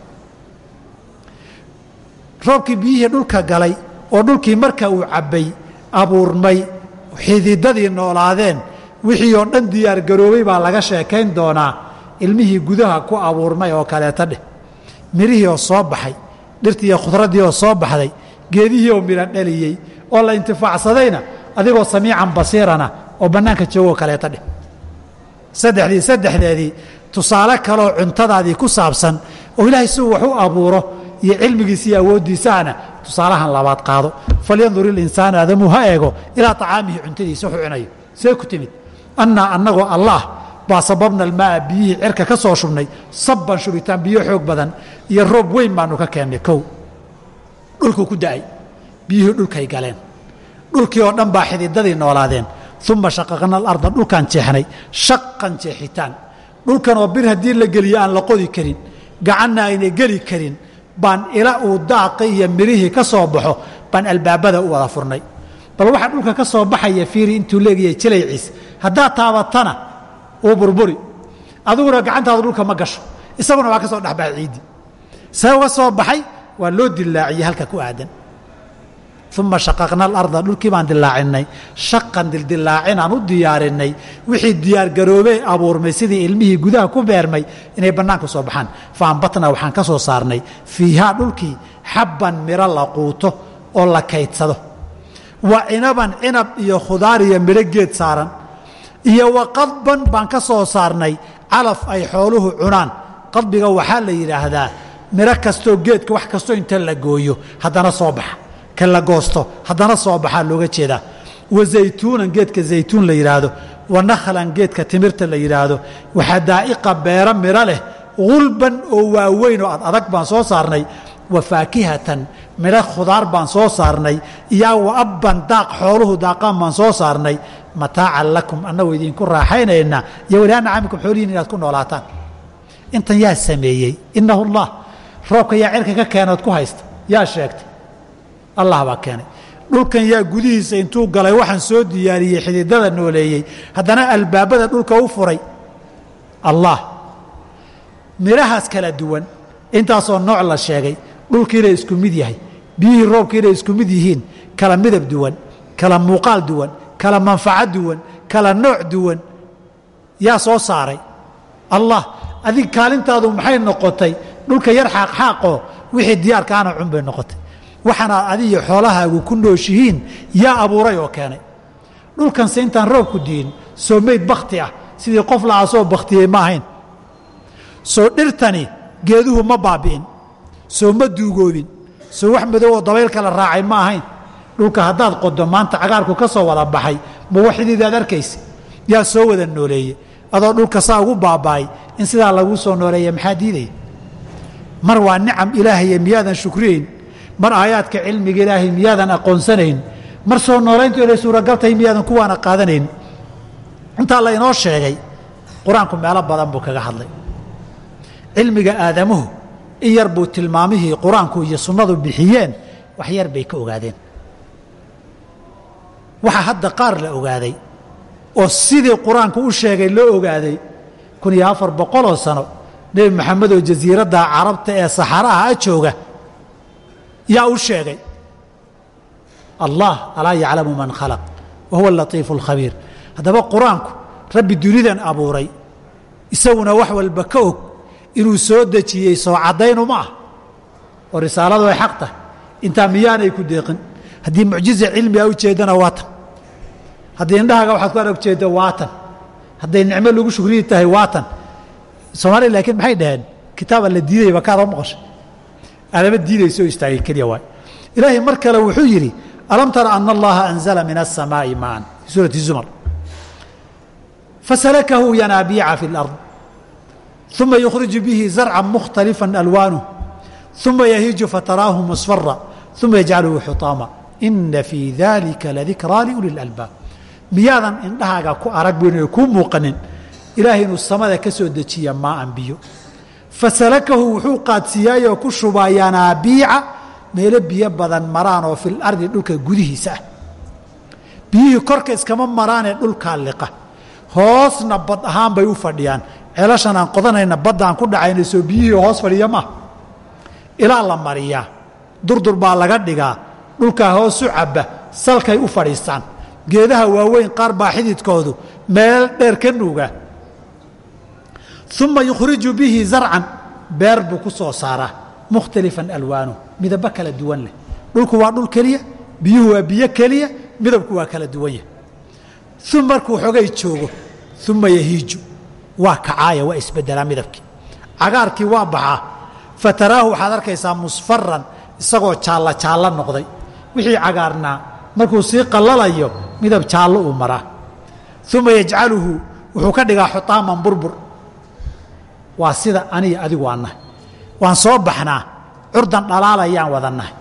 roobkii biyihii dhulka galay oo dhulkii marka uu cabbay abuurmay xididadii noolaadeen wixii oo dhan diyaargaroobay baa laga sheekayn doonaa ilmihii gudaha ku abuurmay oo kaleeta dheh. Mirihii oo soo baxay dhirtii iyo khudraddii oo soo baxday geedihii oo midhan dhaliyey oo la intifaacsadayna adigoo samiican basiirana oo bannaanka joogoo kaleeta dheh. Saddexdii saddexdeedii tusaale kaleoo cuntadaadii ku saabsan oo ilaahay si uu wax u abuuro iyo cilmigiisa iyo awooddiisaana tusaalahan labaad qaado. Falyandur ilinsaanu aadamuu ha eego ilaa طacaamihi cuntadiisa wuxuu cunayo see ku timid. Annaa annagoo allaah baa sababna almaaa biyihii cerka ka soo shubnay sabban shubitaan biyo xoog badan iyo roob weyn baanu ka keennay kow. Dhulkuu ku da'ay. Biyihii dhulkay galeen. Dhulkii oo dhan baa xididadii noolaadeen. Uma shaqaqna alarda dhulkaan jeexnay. Shaqan jeexitaan. Dhulkan oo bir haddii la geliyo aan la qodi karin gacanna aynay geli karin baan ila uu daaqi iyo mirihii ka soo baxo baan albaabada u wada furnay. Bal waxaa dhulka ka soo baxaya fiiri intuu leegyahay jilayciis haddaad taabatana uu burburi. Adiguna gacantaadu dhulka ma gasho isaguna waa ka soo dhexbaxay ciiddii see uga soo baxay waa loo dilaaciyey halka ku aadan uma shaqaqna alarda dhulkii baan dilaacinay shaqan dildilaacin aan u diyaarinay wixii diyaargaroobey abuurmay sidii ilmihii gudaha ku beermay inay bannaanka soo baxaan faambatna waxaan ka soo saarnay fiihaa dhulkii xabban miro la quuto oo la kaydsado wa cinaban cinab iyo khudaar iyo midho geed saaran iyo wa qadban baan ka soo saarnay calaf ay xooluhu cunaan qadbiga waxaa la yidhaahdaa miro kastoo geedka wax kastoo inta la gooyo haddana soo baxa ka la goosto haddana soo baxaa looga jeedaa. Wa zaytuunan geedka zaytuun la yidhaahdo wa nakhlan geedka timirta la yidhaahdo waxadaa'iqa beero miro leh gulban oo waaweyn oo ad adag baan soo saarnay wa faakihatan midho khudaar baan soo saarnay iyaa wa abban daaq xooluhu daaqaan baan soo saarnay. Mataacan lakum annagoo idinku raaxaynayna iyo waliha nacamikum xoolihiin inaad ku noolaataan. Intan yaa sameeyey innahu allah roobka yaa cirka ka keenood ku haysta yaa sheegtay allah baa keenay. Dhulkan yaa gudihiisa intuu galay waxaan soo diyaariyey xididada nooleeyey. Haddana albaabada dhulka u furay allah midhahaas kala duwan intaasoo nooc la sheegay. Dhulkiina isku mid yahay biyihii roobkiina isku mid yihiin kala midab duwan kala muuqaal duwan kala manfaco duwan kala nooc duwan. Yaa soo saaray. Allah adig kaalintaadu maxay noqotay? Dhulka yar xaaqxaaqoo wixii diyaarkaana cun bay noqotay waxaanaad adiyo xoolahaagu ku nooshihiin yaa abuuray oo keenay. Dhulkanse intaan roobku diin soo meyd bakhti ah sidii qof la aasoo bakhtiyey ma ahayn. Soo dhirtani geeduhu ma baabi'in soo ma duugoobin soo wax madow oo dabayl kala raacay ma ahayn. Dhulka haddaad qodo maanta cagaarku ka soo wada baxay ma waxidiidaad arkaysa yaa soo wada nooleeye adoo dhulka saa ugu baaba'ay in sidaa laguu soo nooleeya maxaa diidaya? Mar waa nicam ilaahaye miyaadan shukriyeyn mar aayaadka cilmiga ilaahay miyaadan aqoonsanayn mar soo noolayntu inay suuragal tahay miyaadan kuwaana qaadanayn. Intaa la inoo sheegay qur'aanku meelo badan buu kaga hadlay. Cilmiga aadamuhu in yar buu tilmaamihii qur'aanku iyo sunnadu bixiyeen wax yar bay ka ogaadeen. Waxaa hadda qaar la ogaaday oo sidii qur'aanku u sheegay loo ogaaday kun iyo afar boqoloo sano nebi maxamed oo jasiiradda carabta ee saxaraha a jooga yaa u sheegay. Allah alaa yaclamu man khalaq wa huwa alatiifu haddaba qur'aanku rabbi dunidan abuuray. Isaguna wax walba ka og inuu soo dejiyey soo caddaynu ma ah. Oo risaaladu ay xaq tahay. Intaa miyaanay ku deeqin. Haddii mucjiza cilmiga ujeeddana waa tan. Haddii indhahaaga waxaad ku arag ujeedda waa tan. Hadday nicmo lagu shukriyi tahay waa tan. Soomaaliya laakiin maxay dhaheen? Kitaaba la diidayba kaadoo maqashay adama diidayso istaagay keliya waay. Ilaahay mar kale wuxuu yidhi alam tara ana allaha anzala min asamaai maan? Fi suurati zumar. Fasalakahu yanaabiica fi اlard uma yukhriju bihi zarca mukhtalifa alwaanuh uma yahiiju fataraahu musfara uma yajcaluhu xutaama. Ina fii dalika ladikraa liuli اlalbaab miyaadan indhahaaga ku arag beynayo kuu muuqanin ilaahay inuu samada ka soo dejiya maaan biyo fasalakahu wuxuu qaadsiiyaayoo ku shubaa yanaabiica meelo biyo badan maraan oo fil ardi dhulka gudihiisa ah. Biyihii korka iskama maraanee dhulkaa liqa. Hoosna bad ahaan bay u fadhiyaan. Ceelashan aan qodanayna baddaan ku dhacayna soo biyihii hoos fadhiya maaha ilaa la mariyaa. Durdur baa laga dhigaa. Dhulkaa hoosu cabba. Salkay u fadhiistaan. Geedaha waaweyn qaar baa xididkoodu. Meel dheer ka nuuga uma yukhriju bihi zarcan beer buu ku soo saaraa mukhtalifan alwaanuh midabo kala duwan leh dhulku waa dhul keliya biyuhu waa biyo keliya midabku waa kala duwan yah um markuu xogay joogo uma yahiiju waa kacaaya waa isbedelaa midabkii cagaarkii waa baxaa fataraahu waxaad arkaysaa musfaran isagoo jaalla jaallo noqday wixii cagaarnaa markuu sii qallalayo midab jaallo uu maraa uma yajcaluhu wuxuu ka dhigaa xutaaman burbur waa sida aniga adigu aan nahay. Waan soo baxnaa curdan dhalaalayaan wadannahay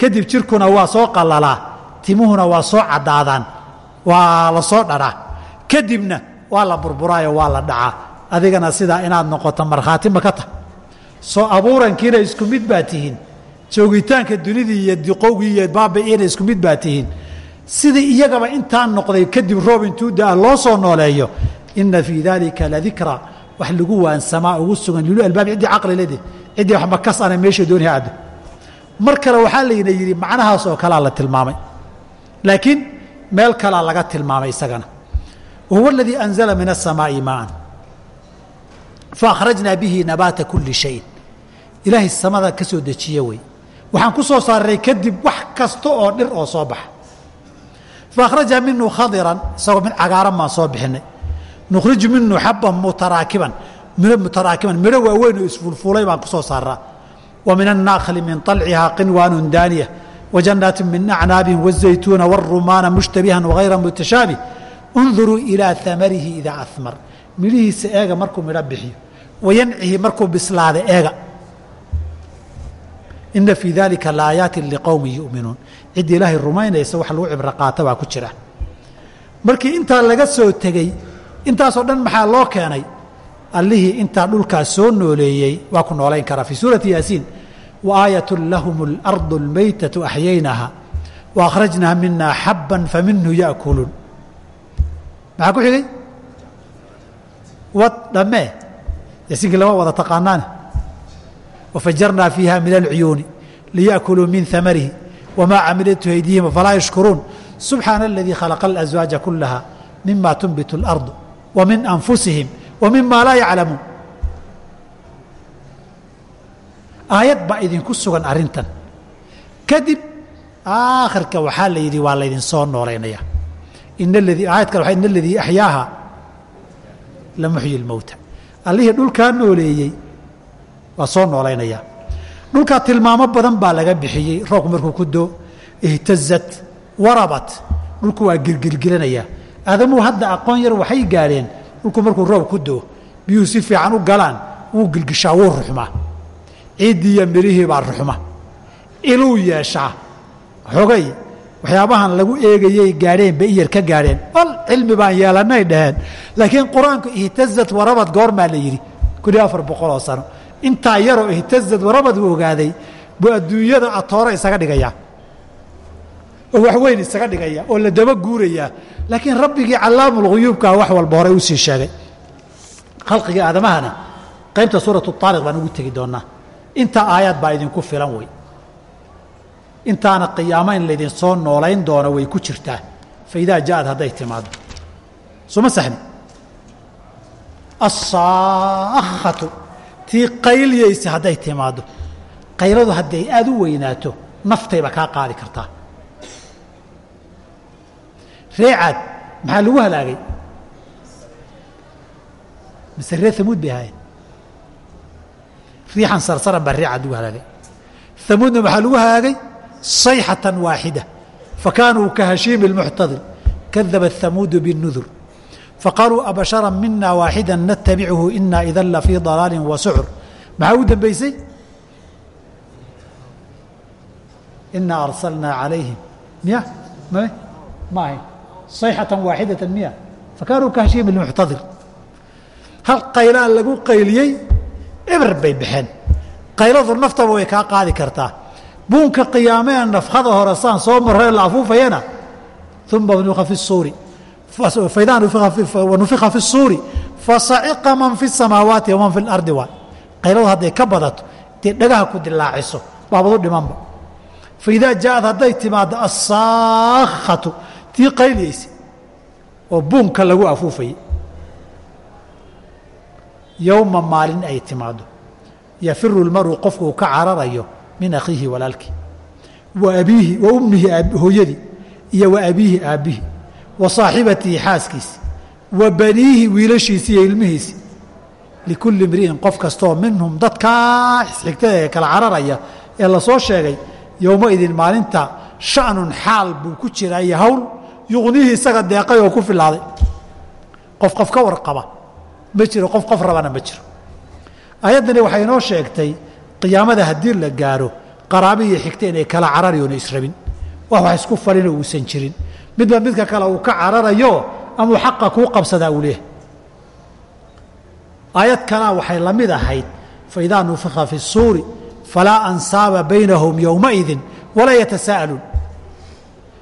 kadib jirkuna waa soo qallalaa timuhuna waa soo caddaadaan waa la soo dharaa. Kadibna waa la burburaayo waa la dhacaa. Adigana sidaa inaad noqoto markhaati ma ka tah. Soo abuurankiina isku mid baa tihiin. Joogitaanka dunidii iyo diqowgii iyo baabi'iina isku mid baa tihiin. Sidii iyagaba intaa noqday kadib roob intuu daa loo soo nooleeyo ina fii dalika ladikra wax lagu waansamaa ugu sugan. Lilu albaab ciddii caqli lede ciddii waxba kas ana meesha dooni ha addo mar kale waxaa layna yidhi macnahaas oo kalea la tilmaamay. Laakiin meel kalaa laga tilmaamay isagana. Wahuwa aladii anzala min aلsamaaءi maaan faakhrajnaa bihi nabaata kuli shayin ilaahay samada ka soo dejiye wey. Waxaan ku soo saaray kadib wax kasta oo dhir oo soo baxa. Faakhrajaa minhu khadiran isagoo mid cagaaran baan soo bixinay nukriju minu xaba mutaraakiban midho mutaraakiban midho waaweyn oo isfuulfuulay baan ku saaraa. Wa min annaakli min alcihaa qinwaanun daaniya wajanaatin min acnaabin wazaytuuna warumaana mushtabihan wagayra mutashaabih unduruu ilaa amarihi idaa amar midhihiisa eega markuu midho bixiyo wayancihi markuu bislaada eega. Ina fii dalika laaayaati liqowmi yuminuun. Cidda ilaahay rumaynaysa wax lagu cibro qaata baa ku jira. Markii intaa laga soo tegey intaasoo dhan maxaa loo keenay allihii intaa dhulkaas soo nooleeyey waa ku noolayn karaa fii suurati yaasiin وآية لهم الأرض الميتة أحyaynaha وأkرaجnaa minaa xabا faminhu yأkuluun maxaa ku xigay wad dhammee yaasinkii lama wada taqaanaane وفajarnaa فيiha min العuyuuni liyأkuluu min ثamarihi وmaa camilathu أydيهim falaa yashkuruun سubحaana الذي khلقa الأزواaجa كulaha mima wa min anfusihim wa mima laa yaclamuun. Aayad baa idinku sugan arrintan. Kadib aakhirka waxaa la yidhi waa laydin soo noolaynaya in aladii aayad kale waa in aladii axyaaha la muxyi lmowta allihii dhulkaa nooleeyey waa soo noolaynaya dhulkaa tilmaamo badan baa laga bixiyey roobku markuu ku doo ihtazat warabat. Dhulku waa girgilgilanaya aadamuhu hadda aqoon yar waxay gaadheen dhulku markuu roob ku doo biyuhu si fiican u galaan wuu gilgishaa wuu ruxmaa. Ciiddiiyo midhihii baa ruxma iluu yeeshaa. Xogay waxyaabahan lagu eegayay gaadheen bay iyar ka gaadheen. Bal cilmi baan yeelannay dhaheen. Laakiin qur'aanku ihtazad warabad goormaa la yidhi kun iyo afar boqoloo sano. Intaa yaroo ihtazad warabad uu ogaaday buu adduunyada atooro isaga dhigayaa oo wax weyn isaga dhigaya oo la daba guurayaa laakiin rabbigii callaamulghuyuubkaa wax walba horey u sii sheegay. Khalqigii aadamahana qaybta suuratu taariq baan ugu tegi doonaa intaa aayaad baa idinku filan wey. Intaana qiyaamo in laydin soo noolayn doono way ku jirtaa. Faidaa ja'ad hadday timaado suma saxni asaakhatu tii qayliyeysa hadday timaaddo. Qayladu hadday aada u weynaato naftayba kaa qaadi kartaa ree caad maxaa lagu halaagay? Mise ree amuud bay ahaayeen. Riixan sarsaran baa ree caad lagu halaagay. Amuudna maxaa lagu halaagay? Sayxatan waaxida fakaanuu ka hashiimi اlmuctadil kadaba hamuudu biاnudur faqaluu abashara mina waaxida natabichu ina idan la fii dalaali wa maxaa u dambaysay ina arsalnaa calayhim. Miya? Ma ahayn sayxatan waaxidatan miya. Fakaanuu ka hashiimi lmuctadir hal qaylaan lagu qayliyey ibir bay baxeen qayladu naftaba way kaa qaadi kartaa. Buunka qiyaameen nafhada hore saan soo marre la afuufayana uma nuia fi suuri. Faida nufika fi suuri. Fasaciqa man fi samaawaati waman fi lardi waay qayladu hadday ka badato dee dhagaha ku dilaaciso baabadu dhimanba. Faidaa jaaad hadday timaado asaakhatu tii qayliyeysa oo buunka lagu afuufayay yowma maalin ay timaaddo. Yafiru اlmaru qofku uu ka cararayo min akhiihi walaalkii wa abiihi wa ummihi hooyadii iyo wa abiihi aabbihi wa saaxibatihi xaaskiisi wa baniihi wiilashiisi iyo ilmihiisi likulli imri'in qof kastaoo minhum dadkaa xigtada ee kala cararaya ee la soo sheegay yowmaidin maalinta sha'nun xaal buu ku jiraa iyo hawl yuqnihii isaga deeqay oo ku filaaday. Qof qof ka warqaba ma jiro qof qof rabana ma jiro. Aayaddani waxay inoo sheegtay qiyaamada haddii la gaaro qaraabi iyo inay kala carari oona israbin. Wax wax isku falina uusan jirin. Midba midka kale uu ka cararayo amuu xaqa kuu qabsadaa uu leehay aayad kalaa waxay la mid ahayd faidaa nufika fi الsuuri falaa ansaaba baynahum yowmaidin walaa yatasaa'aluun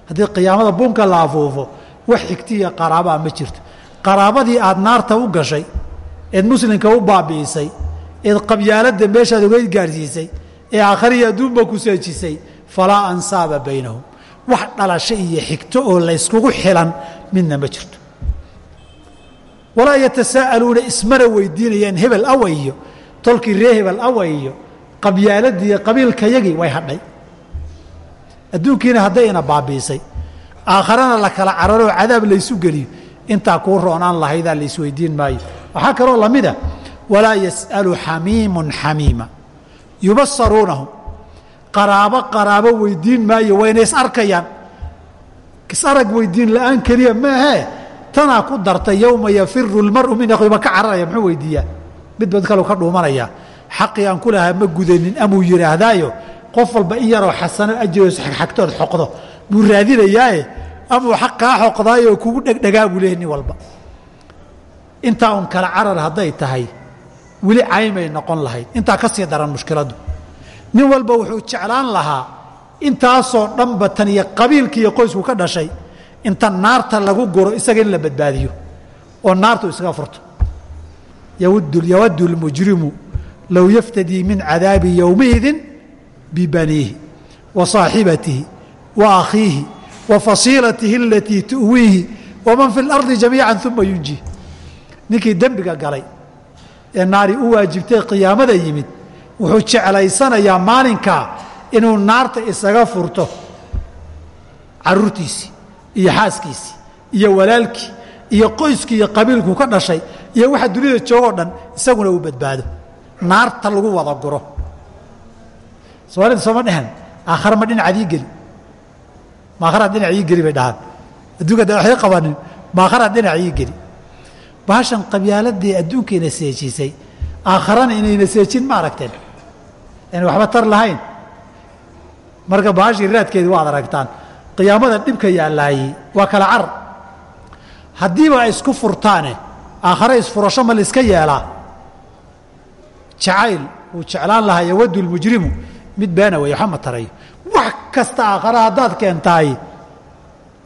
haddii qiyaamada bunka la afuufo wax xigti iyo qaraabaa ma jirto. Qaraabadii aad naarta u gashay eed muslimka u baabi'isay eed qabyaaladda meeshaad ogeyd gaarsiisay ee aakhariya adduunba ku seejisay falaa ansaaba baynahum. Wax dhalasho iyo xigto oo layskugu xilan midna ma jirto. Walaa yatasaa'aluuna ismana weydiinayaan hebel awa iyo tolkii ree hebel awa iyo qabyaaladii iyo qabiilkayagii way hadhay adduunkiina haddayna baabiisay. Aakharana la kala cadaab laysu geliyo. Intaa kuu roonaan lahaydaa laysweydiin maayo. Waxaa kaloo lamida walaa yas'alu xamiimun xamiima. Yubasaruunahum. Qaraabo qaraabo weydiin maayo wayna is arkayaan. Is-arag weydiin la'aan keliya maahee tanaa ku dartay yowma yafiru lmaru min akhiihi ma ka cararaya muxuu weydiiyaa? Mid bad kalu ka dhuumanayaa. Xaqii aan ku lahaa ma gudanin amuu yidhaahdaayo qof walba in yaroo xasano ajiroos xagxagtood xoqdo. Buu raadinayaaye amuu xaq kaa xoqdaayoo kugu dhegdhegaa buu leehay nin walba. Intaa un kala carar hadday tahay weli caymay noqon lahayd. Intaa ka sii daran mushkiladdu nin walba wuxuu jeclaan lahaa intaasoo dhanba tan iyo qabiilki iyo qoysku ka dhashay inta naarta lagu guro isaga in la badbaadiyo oo naartu isaga furto. Yawaddu lmujrimu low yaftadii min cadaabi yowmiidin bibaniihi wa saaxibatihi wa akhiihi wa fasiilatihi alatii tu'wiihi waman fi اlardi jamiica uma yunjih ninkii dembiga galay ee naari u waajibtay qiyaamada yimid wuxuu jeclaysanayaa maalinkaa inuu naarta isaga furto caruurtiisii iyo xaaskiisii iyo walaalkii iyo qoyskii iyo qabiilku ka dhashay iyo waxa dunida joogoo dhan isaguna uu badbaado naarta wada guro soomaalida sooma dhehen aakhare ma dhinacaad ii geli. Maakharaad dhinac ii geli bay dhahaan. Adduunka da waxay qabanin maakharaad dhinac ii geli. Bahashan qabyaaladii adduunkayna seejisay aakharana inayna seejin ma aragteen. Ayna waxba tar lahayn. Marka bahashii raadkeedi waad aragtaan qiyaamada dhibka yaalaayey waa kala carar haddiiba ay isku furtaane aakhare isfurasho ma laiska yeelaa. Jacayl uu jeclaan lahaa yawaddu lmujrimu mid beena weeye waxba ma tarayo wax kasta aakhare haddaad keentaay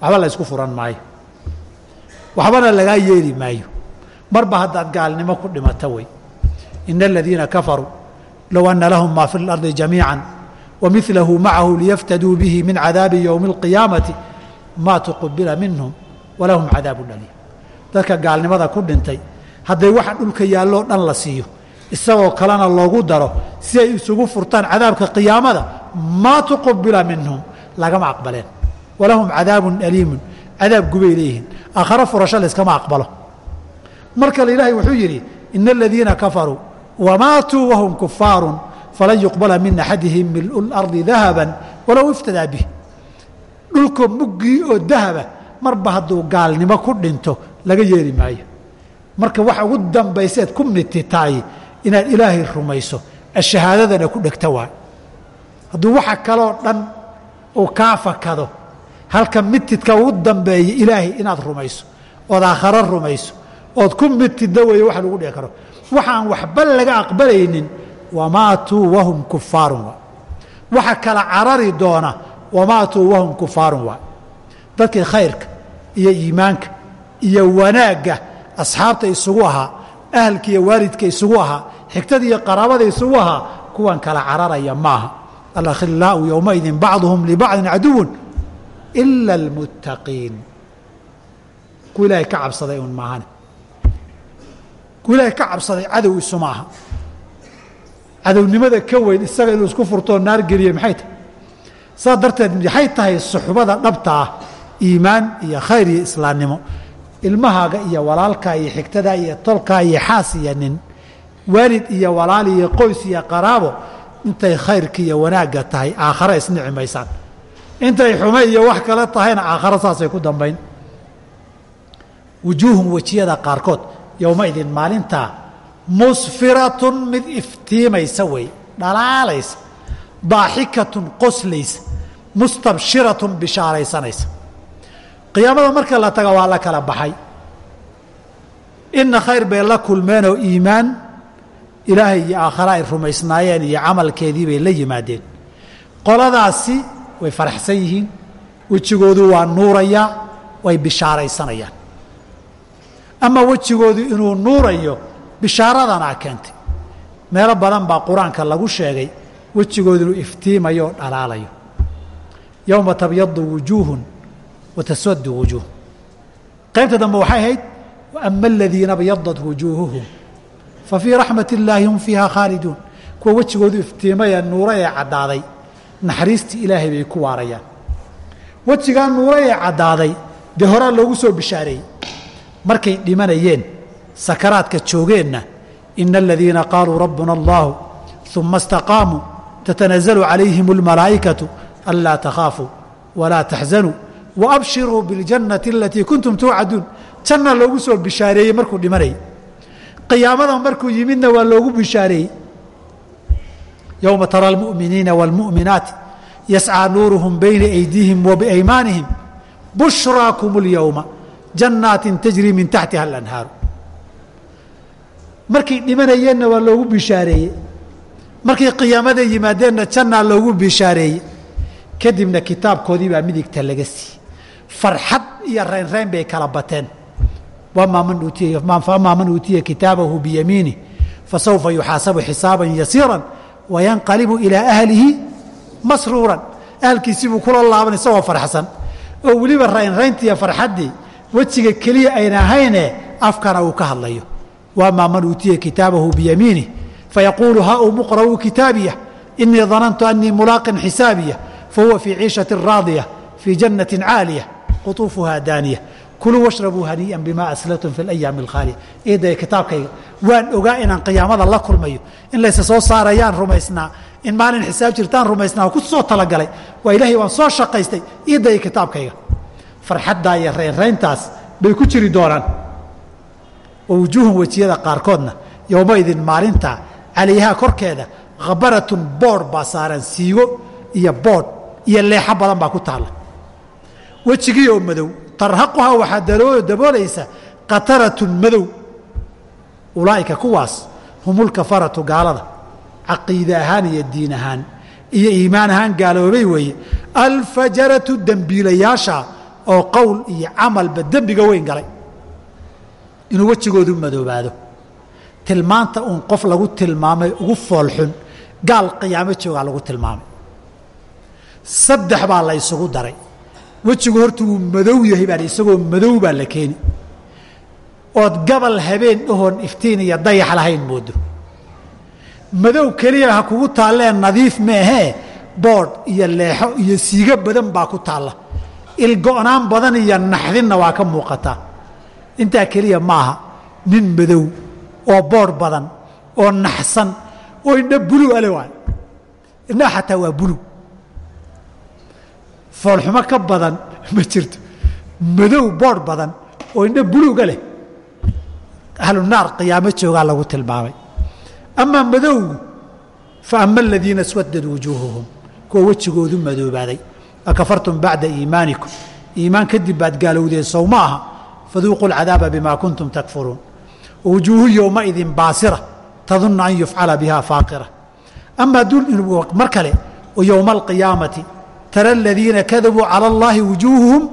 waxba la ysku furan maayo. Waxbana lagaa yeeli maayo. Marba haddaad gaalnimo ku dhimata wey ina aladiina kafaruu low ana lahum maa fi اlardi jamiica wamilahu macahu liyaftaduu bihi min cadaabi ywmi اlqiyaamati maa tuqubila minhum walahum cadaabu aliim. Dadka gaalnimada ku dhintay hadday waxa dhulka yaalloo dhan la siiyo isagoo kalena loogu daro si ay isugu furtaan cadaabka qiyaamada maa tuqubila minhum lagama aqbaleen. Walahum cadaabun aliimun cadaab gubay leeyihiin. Aakharo furasho layskama aqbalo. Mar ilaahay wuxuu yidhi ina aladiina kafaruu wamaatuu wahum kufaarun falan yuqbala min axadihim mil'u lardi dahaban walow iftadaa bih. Dhulka muggii oo dahaba marba hadduu gaalnimo ku dhinto laga yeeli maayo. Marka waxa ugu dambayseed ku mititaay inaad ilaahay rumayso ashahaadadana ku dhegta waay. Hadduu waxa kaloo dhan uu kaa fakado halka mitidka ugu dambeeya ilaahay inaad rumayso ood aakharo rumayso ood ku mitidda weeye wax lagu dhici karo. Waxaan waxba laga aqbalaynin wamaatuu wahum kufaarun waa waxa kala carari doona wamaatuu wahum kufaarun waa dadkii khayrka iyo iimaanka iyo wanaagga asxaabta isugu ahaa ahalka iyo waalidka isugu ahaa xigtada iyo qaraabada isugu ahaa kuwan kala cararaya maaha. Alakhilaau yowmaidin bacduhum libacdin caduwun ila almuttaqiin. Ku ilaahay ka cabsaday un maahane ku ilaahay ka cabsaday cadow isu maaha. Cadownimada ka weyn isaga inuu isku furtoo naar geliye maxay tahay? Saas darteed maxay tahay suxbada dhabta ah iimaan iyo khayr iyo islaamnimo? Ilmahaaga iyo walaalkaa iyo xigtadaa iyo tolkaa iyo xaas iyo nin waalid iyo walaal iyo qoys iyo qaraabo intay khayrka iyo wanaagga tahay aakhare isnici maysaan. Intay xume iyo wax kale tahayna aakharo saasay ku dambayn. Wujuuhum wejiyada qaarkood yowmaidin maalintaa musfiratun mid iftiimaysa wey dhalaalaysa daaxikatun qoslaysa mustabshiratun bishaaraysanaysa. Qiyaamada marka la taga waa la kala baxay. Ina khayr bay la kulmeenoo iimaan ilaahay iyo aakhare ay rumaysnaayeen iyo camalkeedii bay la yimaadeen. Qoladaasi way faraxsan yihiin wejigoodu waa nuurayaa way bishaaraysanayaan. Ama wejigoodu inuu nuurayo bishaaradanaa keentay. Meelo badan baa qur'aanka lagu sheegay wejigoodu inuu iftiimayo oo dhalaalayo. Yowma tabyadu wujuuhun wa taswadu wujuuh. Qaybta dambe waxay ahayd ama aladiina byadat wujuuhuhum fa fii raxmat illaahi hum fiiha khaaliduun. Kuwa wejigoodu iftiimaya nuura ee caddaaday naxariistii ilaahay bay ku waarayaan. Wejigaa nuura ee caddaaday dee horaa loogu soo bishaareeyey. Markay dhimanayeen sakaraadka joogeenna ina aladiina qaaluu rabbuna allahu uma istaqaamuu tatanazalu calayhim اlmalaa'ikatu anlaa takhaafuu walaa taxzanuu waabshiruu biاljannati alatii kuntum tuucaduun. Janna loogu soo bishaareeyey markuu qiyaamada markuu yimidna waa loogu bishaareeyey. Yowma tara almu'miniina wاlmu'minaati yascaa nuuruhum bayna aydiihim wa biaymaanihim bushraakum اlyowma jannaatin tajrii min taxtiha alanhaaru. Markay dhimanayeenna waa loogu bishaareeyey. Markay qiyaamada yimaadeenna jannaa loogu bishaareeyey. Kadibna kitaabkoodii baa midigta laga siiyey farxad iyo raynrayn bay kala bateen amaa man uutiya kitaabahu biyamiinih fasawfa yuxaasabu xisaaban yasiira wayanqalibu ilaa ahlihi masruuran ahalkiisii kula laaban isagoo farxsan. Oo weliba raynrayntiiyo farxaddii wejiga keliya ayna ahayne afkana uu ka hadlayo. Wamaa man uutiya kitaabahu biyamiinih fayaquulu ha u muqra'uu kitaabiya inii danantu anii mulaaqin xisaabiya fahuwa fii ciishati raadiya fii jannatin caaliya quطuufuhaa daaniya kuluu washrabuu hanii'an bimaa aslaftum fi alayaami alkhaaliya eedaya kitaabkayga waan ogaa inaan qiyaamada la kulmayo in laysa soo saarayaan rumaysnaa in maalin xisaab jirtaan rumaysnaa ku soo talagalay. Waa ilaahay waan soo shaqaystay eedaya kitaabkayga. Farxaddaa iyo reynrayntaas bay ku jiri doonaan. Oo wujuuhun wejiyada qaarkoodna yowmaidin maalintaa calayhaa korkeeda khabaratun boodh baa saaran siigo iyo boodh iyo leexo badan baa ku taalla. Wejigii oo madow tarhaquhaa waxaa daboolaysa qataratun madow. Ulaa'ika kuwaas humulkafaratu gaalada. Caqiide ahaan iyo diin ahaan. Iyo iimaan ahaan gaaloobay weeye. Alfajaratu dembiilayaasha oo qowl iyo camalba dembiga weyn galay. Inuu wejigoodu madoobaado. Tilmaanta uun qof lagu tilmaamay ugu foolxun gaal qiyaamo joogaa lagu tilmaamay. Saddex baa la isugu daray wejigu horta wuu madow yahay baa isagoo madow baa la keeni ood gabal habeen dhahoon iftiin iyo dayax lahayn moodo. Madow keliya ha kugu taallee nadiif maahee boodh iyo leexo iyo siigo badan baa ku taalla. Ilgo'naan badan iyo naxdinna waa ka muuqataa intaa keliya maaha nin madow oo boodh badan oo naxsan oo indha bulu ale waay indhaha xataa waa bulu foolxumo ka badan (laughs) ma jirto. Madow boodh badan oo indha buluga leh. Ahlu naar qiyaamo joogaa lagu tilmaamay. Amaa madowgu fa ama aladiina swadad wujuuhuhum kuwa wejigoodu madoobaaday. Akafartum bacda iimaanikum. Iimaan kadib baad gaalowdeen sow ma aha. Faduuquu lcadaaba bima kuntum takfuruun. Wujuuhu yowmaidin baasira tadunna an yufcala biha faaqira. Amaa mar kale yowma alqiyaamati tara aladiina kadabuu cala allahi wujuuhuhum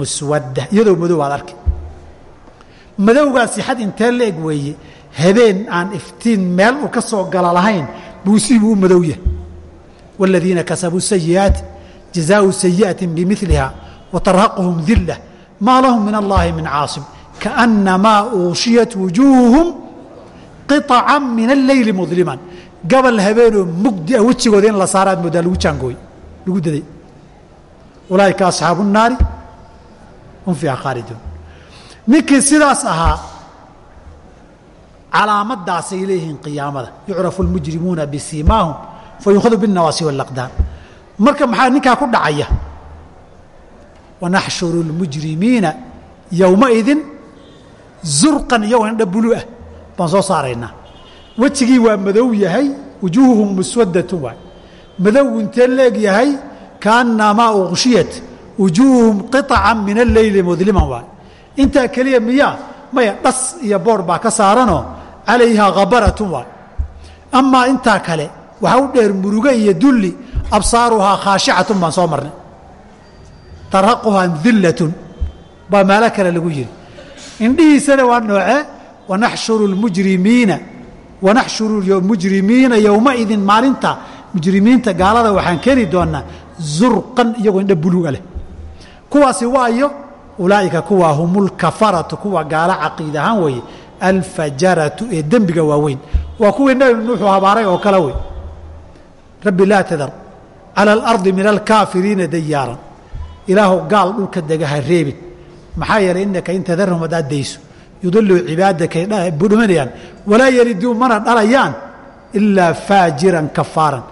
muswadda iyadoo madow aad arkay madowgaasi xad intee la eg weeye habeen aan iftiin meel uu ka soo gala lahayn buu sibuu u madow yahay wاladiina kasabuu sayi'aati jazaau sayi'ati bimiliha watarhaquhum dila maa lahum min allahi min caasim kaأnamaa uushiyat wujuuhuhum qiطaca min alleyli mudliman gabal habeenoo mugdi a wejigooda in la saaraad moodaa lagu jaangooy lagu daday ulaaئika asxaabu الnaari hum fiiha khaaliduun ninkii sidaas ahaa calaamadaasay leeyihiin qiyaamada yucrafu اlmujrimuuna bisiimaahum fayukhadu biالnawaasi wاlaqdaam marka maxaa ninkaa ku dhacaya wanaxshuru اlmujrimiina yowmaidin zurqan iyagoo indha bulu ah baan soo saaraynaa wejigii waa madow yahay wujuuhuhum muswadatun waay madow intee leeg yahay kaanamaa uqshiyat wujuuhuhum qiطaca min alleyli mudliman waay. Intaa keliya miyaa maya dhas iyo boor baa ka saaranoo calayhaa khabaratun waay. Amaa intaa kale waxaa u dheer muruge iyo dulli absaaruhaa khaashicatun baan soo marnay. Tarhaquhaa dillatun baa meelo kale lagu yidhi. Indhihiisana waa noocee wanaxshuru lmujrimiina wanaxshuru mujrimiina yowmaidin maalinta mujrimiinta gaalada waxaan keeni doonaa zurqan iyagoo indha buluga leh. Kuwaasi waayo ulaa'ika kuwa hum lkafaratu kuwa gaalo caqiid ahaan weeye alfajaratu ee dembiga waaweyn. Waa kuwii nebi nuuxuu habaaray oo kale wey rabbi laa tadar cala alardi min alkaafiriina dayaaran ilaahu gaal dhulka dega ha reebin. Maxaa yeelay inaka in tadarhum haddaad dayso yudiluu cibaadaka dhumanayaan walaa yaliduu mana dhalayaan ilaa faajiran kafaaran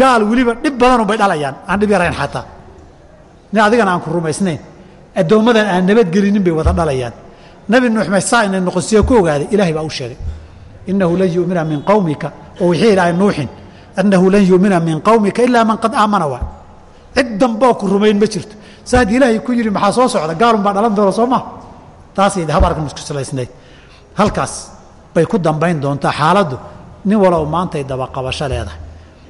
gaal weliba dhib badanun bay dhalayaan. Aan dhib yarayn xataa. Nin adigana aan ku rumaysnayn addoommadan aan nabadgelinin bay wada dhalayaan. Nabi nuux maysaa inay noqonsiyo ku ogaaday ilaahay baa u sheegay. Inahu lan yumina min qawmika oo wixii ilaahay nuuxin annahu lan yumina min qawmika ilaa man qad aamana waa cid damboo ku rumayn ma jirto. Sa ilaahay ku yidhi maxaa soo socda? Gaalun baa dhalan doona soo maha taasay habaarkan isku salaysnayd halkaas bay ku dambayn doontaa xaaladdu nin walow maantay dabaqabasho leedahay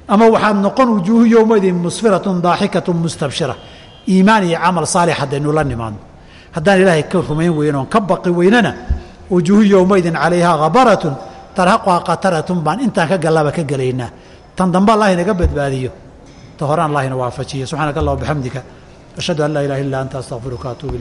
ama waxaad noqon wujuuhu yowmadin musfiratun daaxikatun mustabshira. Iimaan iyo camal saalix haddaynu la nimaadno haddaan ilaahay ka rumayn weyno oon ka baqi weynana wujuuhu yowmaydin calayhaa khabaratun tarhaquhaa qataratun baan intaan ka gallaba ka gelaynaa tan dambe allah inaga badbaadiyo. Ta hore allah ina waafajiyo. Subxaanaka allah bixamdika ashhadu an laa ilaha illa anta astaqfiruka atuub